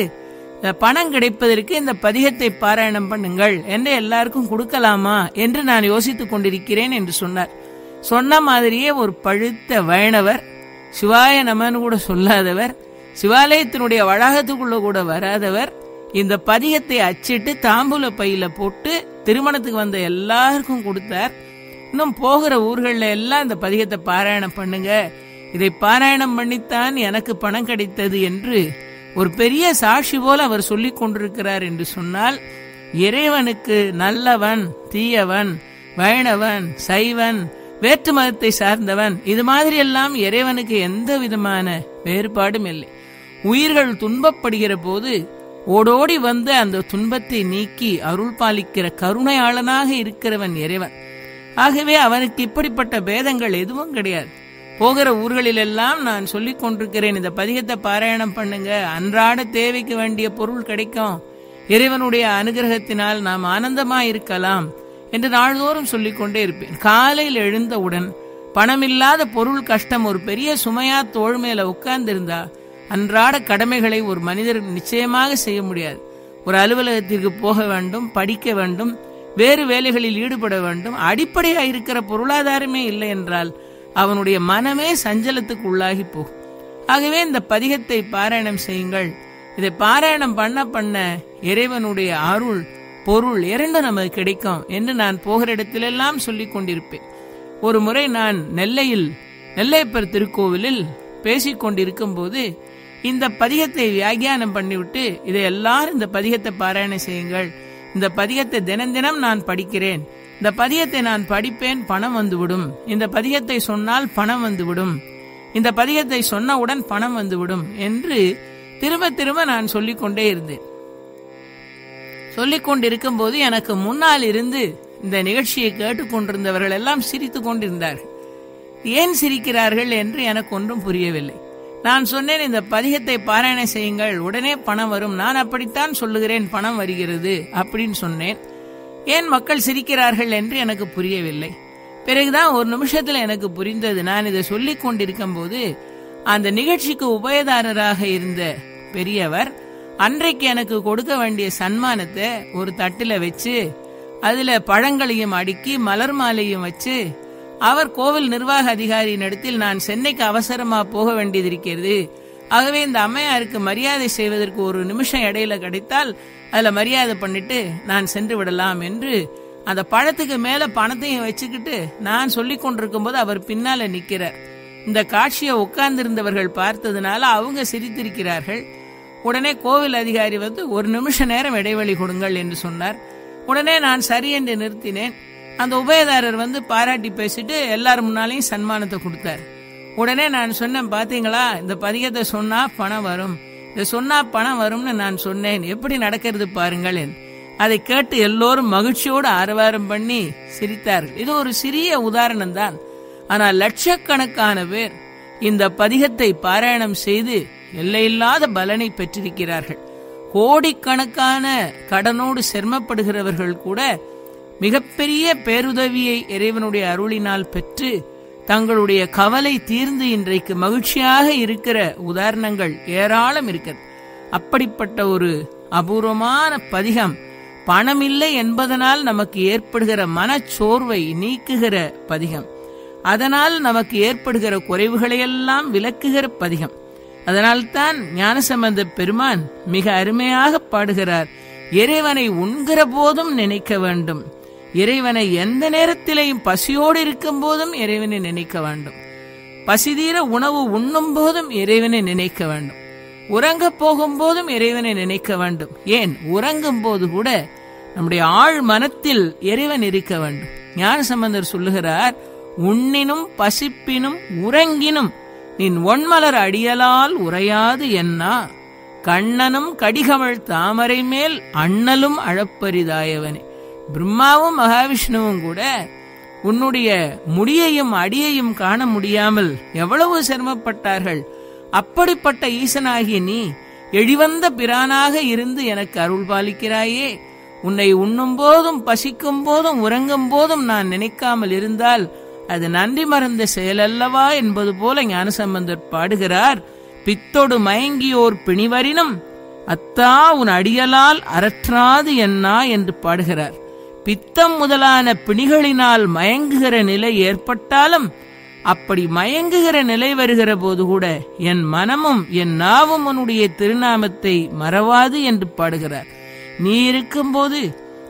பணம் கிடைப்பதற்கு இந்த பதிகத்தை பாராயணம் பண்ணுங்கள். என்று எல்லாருக்கும் கொடுக்கலாமா என்று நான் யோசித்துக் கொண்டிருக்கிறேன் என்று சொன்னார். சொன்ன மாதிரியே ஒரு பழுத்த வைணவர் சிவாய நமன்னு கூட சொல்லாதவர் சிவாலயத்தினுடைய வளாகத்துக்குள்ள கூட வராதவர் இந்த பதிகத்தை அச்சிட்டு தாம்பூல பையில போட்டு திருமணத்துக்கு வந்த எல்லாருக்கும் கொடுத்தார். இன்னும் போகிற ஊர்களில் எல்லாம் இந்த பதிகத்தை பாராயணம் பண்ணுங்க. இதை பாராயணம் பண்ணித்தான் எனக்கு பணம் கிடைத்தது என்று ஒரு பெரிய சாட்சி போல அவர் சொல்லிக் கொண்டிருக்கிறார் என்று சொன்னால் இறைவனுக்கு நல்லவன் தீயவன் வைணவன் சைவன் வேற்று மதத்தை சார்ந்தவன் இது மாதிரி எல்லாம் இறைவனுக்கு எந்த விதமான வேறுபாடும் இல்லை. உயிர்கள் துன்பப்படுகிற போது ஓடோடி வந்து அந்த துன்பத்தை நீக்கி அருள் பாலிக்கிற கருணையாளனாக இருக்கிறவன் இறைவன். ஆகவே அவனுக்கு இப்படிப்பட்ட பேதங்கள் எதுவும் கிடையாது. போகிற ஊர்களிலெல்லாம் நான் சொல்லிக் கொண்டிருக்கிறேன். இந்த பதிகத்தை பாராயணம் பண்ணுங்க. அன்றாட தேவைக்கு வேண்டிய பொருள் கிடைக்கும். இறைவனுடைய அனுகிரகத்தினால் நாம் ஆனந்தமாய் இருக்கலாம் என்று நாள்தோறும் சொல்லிக் கொண்டே இருப்பேன். காலையில் எழுந்தவுடன் பணமில்லாத பொருள் கஷ்டம் ஒரு பெரிய சுமையா தோள் மேல உட்கார்ந்திருந்தா அன்றாட கடமைகளை ஒரு மனிதர் நிச்சயமாக செய்ய முடியாது. ஒரு அலுவலகத்திற்கு போக வேண்டும் படிக்க வேண்டும் வேறு வேலைகளில் ஈடுபட வேண்டும். அடிப்படையாக இருக்கிற பொருளாதாரமே இல்லை என்றால் அவனுடைய மனமே சஞ்சலத்துக்கு உள்ளாகி போகும். ஆகவே இந்த பதிகத்தை பாராயணம் செய்யுங்கள். இதை பாராயணம் பண்ண பண்ண இறைவனுடைய அருள் பொருள் இரண்டும் நமக்கு கிடைக்கும் என்று நான் போகிற இடத்திலெல்லாம் சொல்லிக் கொண்டிருப்பேன். ஒரு முறை நான் நெல்லையில் நெல்லையப்பர் திருக்கோவிலில் பேசிக் கொண்டிருக்கும் போது இந்த பதிகத்தை வியாகியானம் பண்ணிவிட்டு இதை எல்லாரும் இந்த பதிகத்தை பாராயணம் செய்யுங்கள். இந்த பதிகத்தை தினம் தினம் நான் படிக்கிறேன். இந்த பதிகத்தை நான் படிப்பேன் பணம் வந்துவிடும். இந்த பதிகத்தை சொன்னால் பணம் வந்துவிடும். இந்த பதிகத்தை சொன்னவுடன் பணம் வந்துவிடும் என்று திரும்ப திரும்ப நான் சொல்லிக் கொண்டே இருந்தேன். சொல்லிக் கொண்டிருக்கும் போது எனக்கு முன்னால் இருந்து இந்த நிகழ்ச்சியை கேட்டுக்கொண்டிருந்தவர்கள் எல்லாம் சிரித்துக் கொண்டிருந்தார்கள். ஏன் சிரிக்கிறார்கள் என்று எனக்கு ஒன்றும் புரியவில்லை. நான் சொன்னேன் இந்த பதிகத்தை பாராயணம் செய்யுங்கள் உடனே பணம் வரும். நான் அப்படித்தான் சொல்லுகிறேன் பணம் வருகிறது அப்படின்னு சொன்னேன். ஏன் மக்கள் சிரிக்கிறார்கள் என்று எனக்கு புரியவில்லை. பிறகுதான் ஒரு நிமிஷத்துல எனக்கு புரிந்தது. நான் இதை சொல்லிக் கொண்டிருக்கும் போது அந்த நிகழ்ச்சிக்கு உபயதாரராக இருந்த பெரியவர் அன்றைக்கு எனக்கு கொடுக்க வேண்டிய சன்மானத்தை ஒரு தட்டுல வச்சு அதுல பழங்களையும் அடுக்கி மலர் மாலையும் வச்சு அவர் கோவில் நிர்வாக அதிகாரியின் இடத்தில் நான் சென்னைக்கு அவசரமா போக வேண்டியது இருக்கிறது. ஆகவே இந்த அம்மையாருக்கு மரியாதை செய்வதற்கு ஒரு நிமிஷம் இடையில கிடைத்தால் அதுல மரியாதை பண்ணிட்டு நான் சென்று விடலாம் என்று அந்த பழத்துக்கு மேல பணத்தையும் வச்சுக்கிட்டு நான் சொல்லி கொண்டிருக்கும் போது அவர் பின்னால நிக்கிறார். இந்த காட்சியை உட்கார்ந்திருந்தவர்கள் பார்த்ததுனால அவங்க சிரித்திருக்கிறார்கள். உடனே கோவில் அதிகாரி வந்து ஒரு நிமிஷ நேரம் இடைவெளி கொடுங்கள் என்று சொன்னார். உடனே நான் சரி என்று நிறுத்தினேன். அந்த உபயதாரர் வந்து பாராட்டி பேசிட்டு எல்லார் முன்னாலையும் சன்மானத்தை கொடுத்தார். உடனே நான் சொன்னேன் பாத்தீங்களா? இந்த பதிகத்தை சொன்னா பணம் வரும். இதை சொன்னா பணம் வரும்னு நான் சொன்னேன். எப்படி நடக்கிறது பாருங்கள் அதை கேட்டு எல்லோரும் மகிழ்ச்சியோடு ஆரவாரம் பண்ணி சிரித்தார்கள். இது ஒரு சிறிய உதாரணம் தான். ஆனால் லட்சக்கணக்கான பேர் இந்த பதிகத்தை பாராயணம் செய்து எல்லையில்லாத பலனை பெற்றிருக்கிறார்கள். கோடிக்கணக்கான கடனோடு சிரமப்படுகிறவர்கள் கூட மிகப்பெரிய பேருதவியை இறைவனுடைய அருளினால் பெற்று தங்களுடைய கவலை தீர்ந்து இன்றைக்கு மகிழ்ச்சியாக இருக்கிற உதாரணங்கள் ஏராளம் இருக்கிறது. அப்படிப்பட்ட ஒரு அபூர்வமான பதிகம் பணமில்லை என்பதனால் நமக்கு ஏற்படுகிற மனச்சோர்வை நீக்குகிற பதிகம். அதனால் நமக்கு ஏற்படுகிற குறைவுகளையெல்லாம் விளக்குகிற பதிகம். அதனால்தான் ஞானசம்பந்த பெருமான் மிக அருமையாக பாடுகிறார் இறைவனை உண்கிற போதும் நினைக்க வேண்டும். இறைவனை எந்த நேரத்திலேயும் பசியோடு இருக்கும் போதும் இறைவனை நினைக்க வேண்டும். பசிதீர உணவு உண்ணும் போதும் இறைவனை நினைக்க வேண்டும். உறங்க போகும் போதும் இறைவனை நினைக்க வேண்டும். ஏன்? உறங்கும் போது கூட நம்முடைய ஆழ் மனத்தில் இறைவன் இருக்க வேண்டும். ஞான சம்பந்தர் சொல்லுகிறார் உண்ணினும் பசிப்பினும் உறங்கினும் நின் ஒன்மலர் அடியலால் உரையாது என்னா? கண்ணனும் கடிகமள் தாமரை மேல் அண்ணலும் அழப்பரிதாயவனே. பிரம்மாவும் மகாவிஷ்ணுவும் கூட உன்னுடைய முடியையும் அடியையும் காண முடியாமல் எவ்வளவு சிரமப்பட்டார்கள். அப்படிப்பட்ட ஈசனாகிய நீ எழிவந்த பிரானாக இருந்து எனக்கு அருள் பாலிக்கிறாயே. உன்னை உண்ணும் போதும் பசிக்கும் போதும் உறங்கும் போதும் நான் நினைக்காமல் இருந்தால் அது நன்றி மறந்த செயலல்லவா என்பது போல ஞானசம்பந்தர் பாடுகிறார். பித்தொடு மயங்கியோர் பிணிவரினும் அத்தா உன் அடியலால் அரற்றாது என்னா என்று பாடுகிறார். பித்தம் முதலான பிணிகளினால் மயங்குகிற நிலை ஏற்பட்டாலும் அப்படி மயங்குகிற நிலை வருகிற போது கூட என் மனமும் என் நாவும் உன்னுடைய திருநாமத்தை மறவாது என்று பாடுகிறார். நீ இருக்கும்போது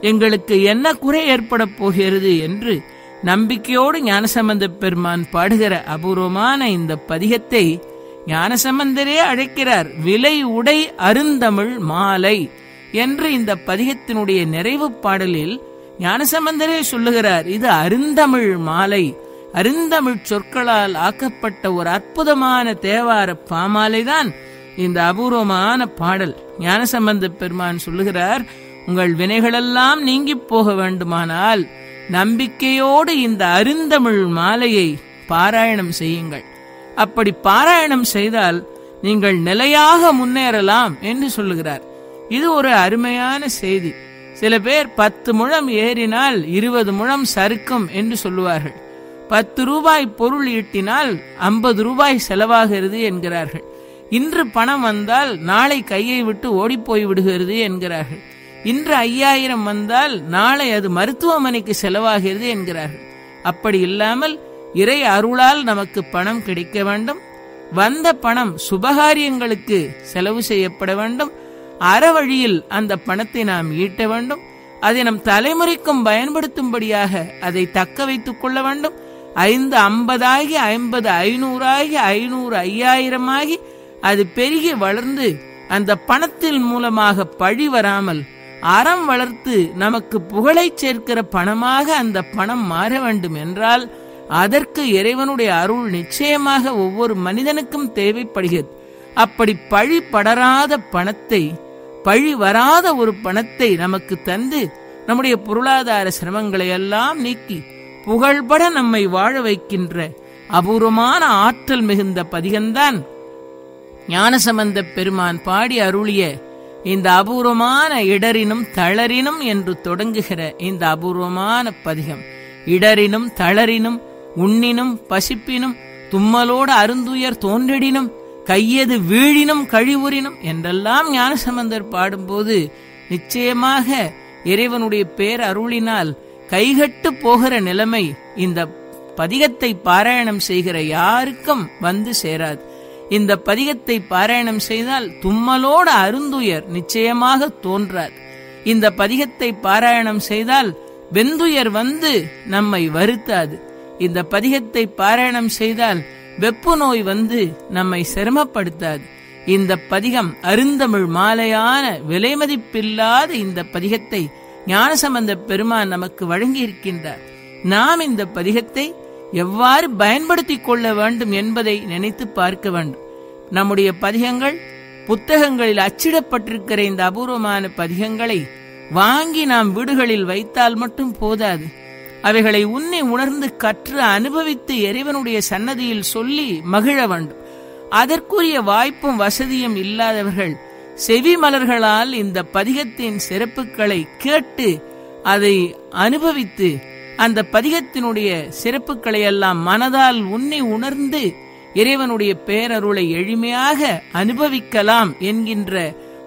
எங்களுக்கு என்ன குறை ஏற்பட போகிறது என்று நம்பிக்கையோடு ஞானசம்பந்த பெருமான் பாடுகிற அபூர்வமான இந்த பதிகத்தை ஞானசம்பந்தரே அழைக்கிறார். விலை உடை அருந்தமிழ் மாலை என்று இந்த பதிகத்தினுடைய நிறைவு பாடலில் ஞானசம்பந்தரே சொல்லுகிறார் இது அருந்தமிழ் மாலை. அருந்தமிழ் சொற்களால் ஆக்கப்பட்ட ஒரு அற்புதமான தேவார பாமாலைதான் இந்த அபூர்வமான பாடல். ஞானசம்பந்த பெருமான் சொல்லுகிறார் உங்கள் வினைகளெல்லாம் நீங்கி போக வேண்டுமானால் நம்பிக்கையோடு இந்த அருந்தமிழ் மாலையை பாராயணம் செய்யுங்கள். அப்படி பாராயணம் செய்தால் நீங்கள் நிலையாக முன்னேறலாம் என்று சொல்லுகிறார். இது ஒரு அருமையான செய்தி. சில பேர் பத்து முழம் ஏறினால் இருபது முழம் சறுக்கும் என்று சொல்லுவார்கள். பத்து ரூபாய் பொருள் ஈட்டினால் ஐம்பது ரூபாய் செலவாகிறது என்கிறார்கள். இன்று பணம் வந்தால் நாளை கையை விட்டு ஓடிப்போய் விடுகிறது என்கிறார்கள். இன்று ஐயாயிரம் வந்தால் நாளை அது மருத்துவமனைக்கு செலவாகிறது என்கிறார்கள். அப்படி இல்லாமல் இறை அருளால் நமக்கு பணம் கிடைக்க வேண்டும். வந்த பணம் சுபகாரியங்களுக்கு செலவு செய்யப்பட வேண்டும். அறவழியில் அந்த பணத்தை நாம் ஈட்ட வேண்டும். அதை நம் தலைமுறைக்கும் பயன்படுத்தும்படியாக அதை தக்க வைத்துக் கொள்ள வேண்டும். ஐந்து ஐம்பதாகி ஐம்பது ஐநூறாகி ஐநூறு ஐயாயிரமாகி அது பெருகி வளர்ந்து அந்த பணத்தின் மூலமாக பழி வராமல் அறம் வளர்த்து நமக்கு புகழை சேர்க்கிற பணமாக அந்த பணம் மாற வேண்டும் என்றால் அதற்கு இறைவனுடைய அருள் நிச்சயமாக ஒவ்வொரு மனிதனுக்கும் தேவைப்படுகிறது. அப்படி பழி படராத பணத்தை பழி வராத ஒரு பணத்தை நமக்கு தந்து நம்முடைய பொருளாதார சிரமங்களை எல்லாம் நீக்கி புகழ்பட நம்மை வாழ வைக்கின்ற அபூர்வமான ஆற்றல் மிகுந்த பதிகம்தான் ஞானசம்பந்த பெருமான் பாடி அருளிய இந்த அபூர்வமான இடரினும் தளரினும் என்று தொடங்குகிற இந்த அபூர்வமான பதிகம். இடரினும் தளரினும் உண்ணினும் பசிப்பினும் தும்மலோடு அருந்துயர் தோன்றிடினும் கையது வீழினும் கழிவுறினும் என்றெல்லாம் ஞானசம்பந்தர் பாடும்போது நிச்சயமாக இறைவனுடைய பேர் அருளினால் கைகட்டு போகிற நிலைமை இந்த பதிகத்தை பாராயணம் செய்கிற யாருக்கும் வந்து சேராது. இந்த பதிகத்தை பாராயணம் செய்தால் தும்மலோட அருந்துயர் நிச்சயமாக தோன்றாது இந்த பதிகத்தை பாராயணம் செய்தால் வெந்துயர் வந்து நம்மை வருத்தாது. இந்த பதிகத்தை பாராயணம் செய்தால் வெப்பு நோய் வந்து நம்மை சிரமப்படுத்தாது. இந்த பதிகம் அருந்தமிழ் மாலையான விலைமதிப்பில்லாத இந்த பதிகத்தை ஞானசம்பந்த பெருமான் நமக்கு வழங்கி இருக்கின்றார் நாம் இந்த பதிகத்தை எவ்வாறு பயன்படுத்திக் கொள்ள வேண்டும் என்பதை நினைத்து பார்க்க வேண்டும். நம்முடைய பதிகங்கள் புத்தகங்களில் அச்சிடப்பட்டிருக்கிற இந்த அபூர்வமான பதிகங்களை வாங்கி நாம் வீடுகளில் வைத்தால் மட்டும் போதாது. அவைகளை உன்னை உணர்ந்து கற்று அனுபவித்து இறைவனுடைய சன்னதியில் சொல்லி மகிழ வேண்டும். அதற்குரிய வாய்ப்பும் வசதியும் இல்லாதவர்கள் செவி மலர்களால் இந்த பதிகத்தின் சிறப்புகளை கேட்டு அதை அனுபவித்து அந்த பதிகத்தினுடைய சிறப்புகளை எல்லாம் மனதால் உன்னை உணர்ந்து இறைவனுடைய பேரருளை எளிமையாக அனுபவிக்கலாம் என்கின்ற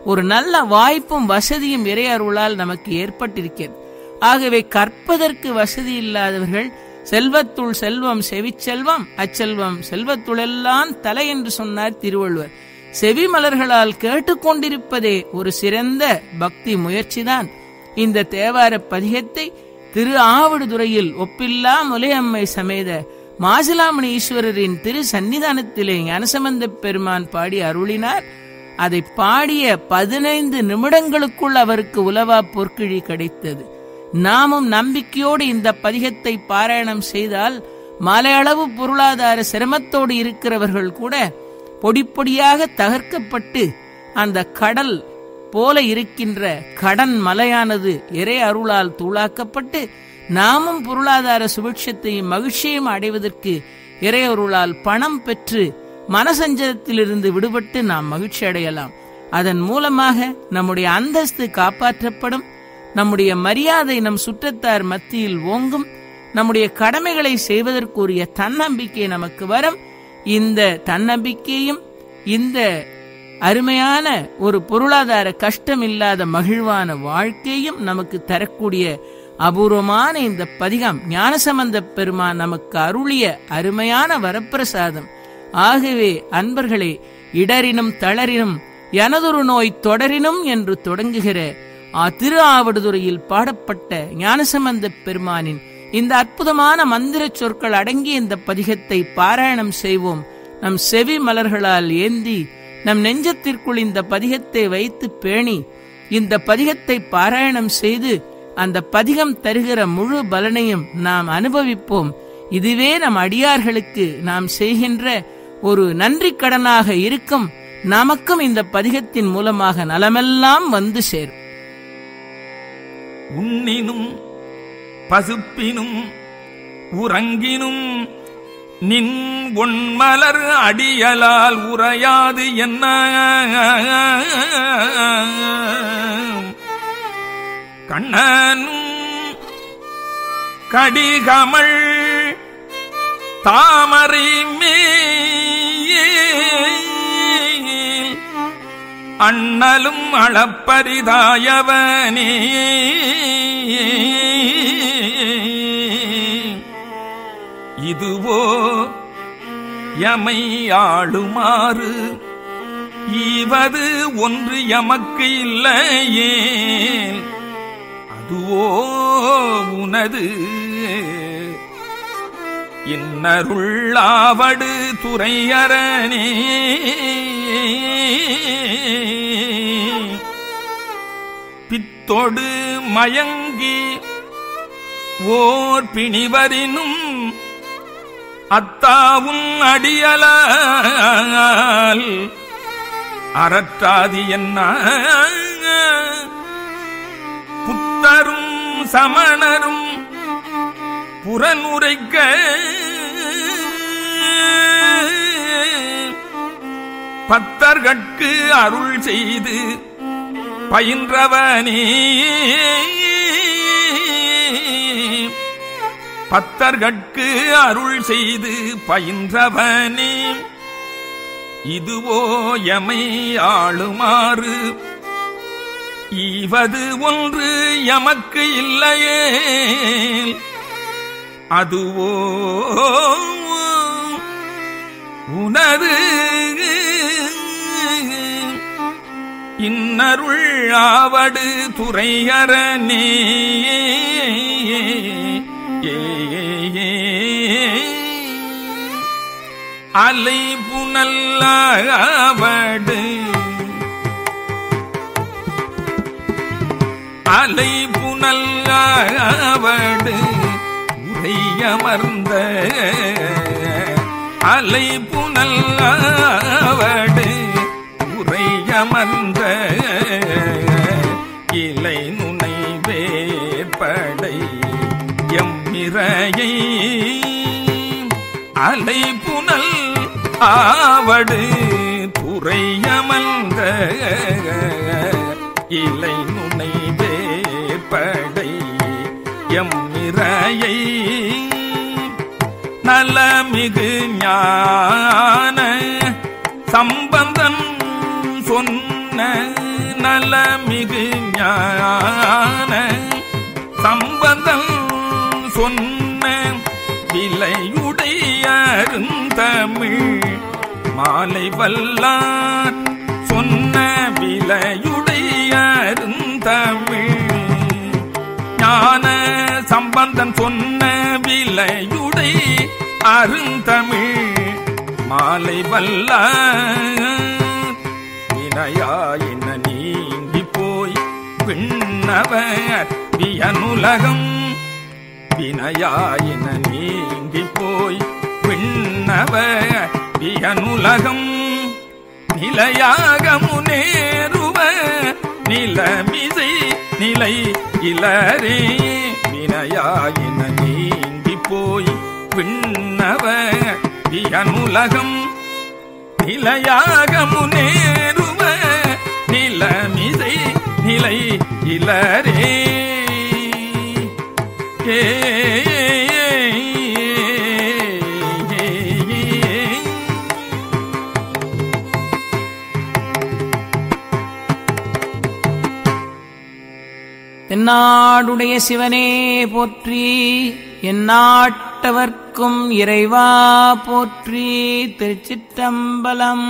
ஒரு நல்ல வாய்ப்பும் வசதியும் இறையருளால் நமக்கு ஏற்பட்டிருக்கிறது. ஆகவே கற்பதற்கு வசதி இல்லாதவர்கள் செல்வத்துள் செல்வம் செவிச்செல்வம் அச்செல்வம் செல்வத்துளெல்லாம் தலை என்று சொன்னார் திருவள்ளுவர். செவி மலர்களால் கேட்டுக்கொண்டிருப்பதே ஒரு சிறந்த பக்தி முயற்சிதான். இந்த தேவார பதிகத்தை திரு ஆவடுதுறையில் ஒப்பில்லா முலையம்மை சமேத மாசிலாமணி ஈஸ்வரரின் திரு சன்னிதானத்திலே ஞானசம்பந்த பெருமான் பாடி அருளினார். அதை பாடிய பதினைந்து நிமிடங்களுக்குள் அவருக்கு உலவா பொற்கிழி கிடைத்தது. நாமும் நம்பிக்கையோடு இந்த பதிகத்தை பாராயணம் செய்தால் மலையளவு பொருளாதார சிரமத்தோடு இருக்கிறவர்கள் கூட பொடிப்பொடியாக தகர்க்கப்பட்டு அந்த கடல் போல இருக்கின்ற கடன் மலையானது இறை அருளால் தூளாக்கப்பட்டு நாமும் பொருளாதார சுபிட்சத்தையும் மகிழ்ச்சியும் அடைவதற்கு இறையொருளால் பணம் பெற்று மனசஞ்சலத்திலிருந்து விடுபட்டு நாம் மகிழ்ச்சி அடையலாம் அதன் மூலமாக நம்முடைய அந்தஸ்து காப்பாற்றப்படும். நம்முடைய மரியாதை நம் சுற்றத்தார் மத்தியில் ஓங்கும். நம்முடைய கடமைகளை செய்வதற்குரிய தன்னம்பிக்கை நமக்கு வரும். இந்த தன்னம்பிக்கையும் இந்த அருமையான ஒரு பொருளாதார கஷ்டம் இல்லாத மகிழ்வான வாழ்க்கையும் நமக்கு தரக்கூடிய அபூர்வமான இந்த பதிகம் ஞானசம்பந்த பெருமான் நமக்கு அருளிய அருமையான வரப்பிரசாதம். ஆகவே அன்பர்களே இடரினும் தளரினும் எனதொரு நோய் தொடரினும் என்று தொடங்குகிற திரு ஆவடுதுறையில் பாடப்பட்ட ஞானசம்பந்த பெருமானின் இந்த அற்புதமான மந்திர சொற்கள் அடங்கிய இந்த பதிகத்தை பாராயணம் செய்வோம். நம் செவி மலர்களால் ஏந்தி நம் நெஞ்சத்திற்குள் இந்த பதிகத்தை வைத்து பேணி இந்த பதிகத்தை பாராயணம் செய்து அந்த பதிகம் தருகிற முழு பலனையும் நாம் அனுபவிப்போம். இதுவே நம் அடியார்களுக்கு நாம் செய்கின்ற ஒரு நன்றி கடனாக இருக்கும். நமக்கும் இந்த பதிகத்தின் மூலமாக நலமெல்லாம் வந்து சேரும். உண்ணினும் பசுப்பினும் உறங்கினும் நின் ஒன்மலர் அடியலால் உரையாது என்ன? கண்ணனும் கடிகமள் தாமரை மேல் அண்ணலும் அளப்பரிதாயவனே. இதுவோ எமை ஆளுமாறு ஈவது ஒன்று எமக்கு இல்லையே அதுவோ உனது இன்னருள்ளாவடு துறையரணே பித்தொடு மயங்கி ஓர் பிணிவரினும் அத்தாவும் அடியலால் அறற்றாதி என்ன? புத்தரும் சமணரும் புறனுரைக்க பத்தர்கட்கு அருள் செய்து பயின்றவனே. பத்தர்கட்கு அருள் செய்து பயின்றவனே. இதுவோ எமை ஆளுமாறு. ஈவது ஒன்று எமக்கு இல்லையே அதுவோ உணரு இன்னருள் ஆவடு துறையரணே அலை புனல்லாவடு அலை புனல்லாவடு உரையமர்ந்த அலை புனல்லாவடு உரையமர்ந்த இலை நுனை வேற்படை எம்மிரையை அலை புனல் ஆவடு துறையமர்ந்த இலை நுனை வேற்படை எம்மிரையை நலமிகு ஞான. சம்பந்தன் சொன்ன நலமிகு ஞான. சம்பந்தன் சொன்ன விலையுடையருந்தமிழ் மாலை வல்லார் சொன்ன விலையுடையருந்தமிழ் ஞான சம்பந்தன் சொன்ன விலையுடை அருந்தமிழ் மாலை வல்ல வினையாயின நீங்கி போய் பின்னவர் வியனுலகம் வினையாயின நீங்கி போய் பின்னவர் வியனுலகம் நிலையாக முனே நிலமிசை நிலை இளரே வினையாயின நீங்கி போய் விண்ணவ வியனுலகம் நிலையாக முனேறுவ நிலமிசை நிலை இளரே ஏ தென்னாடுடைய சிவனே போற்றி எந்நாட்டவர்க்கும் இறைவா போற்றி திருச்சிற்றம்பலம்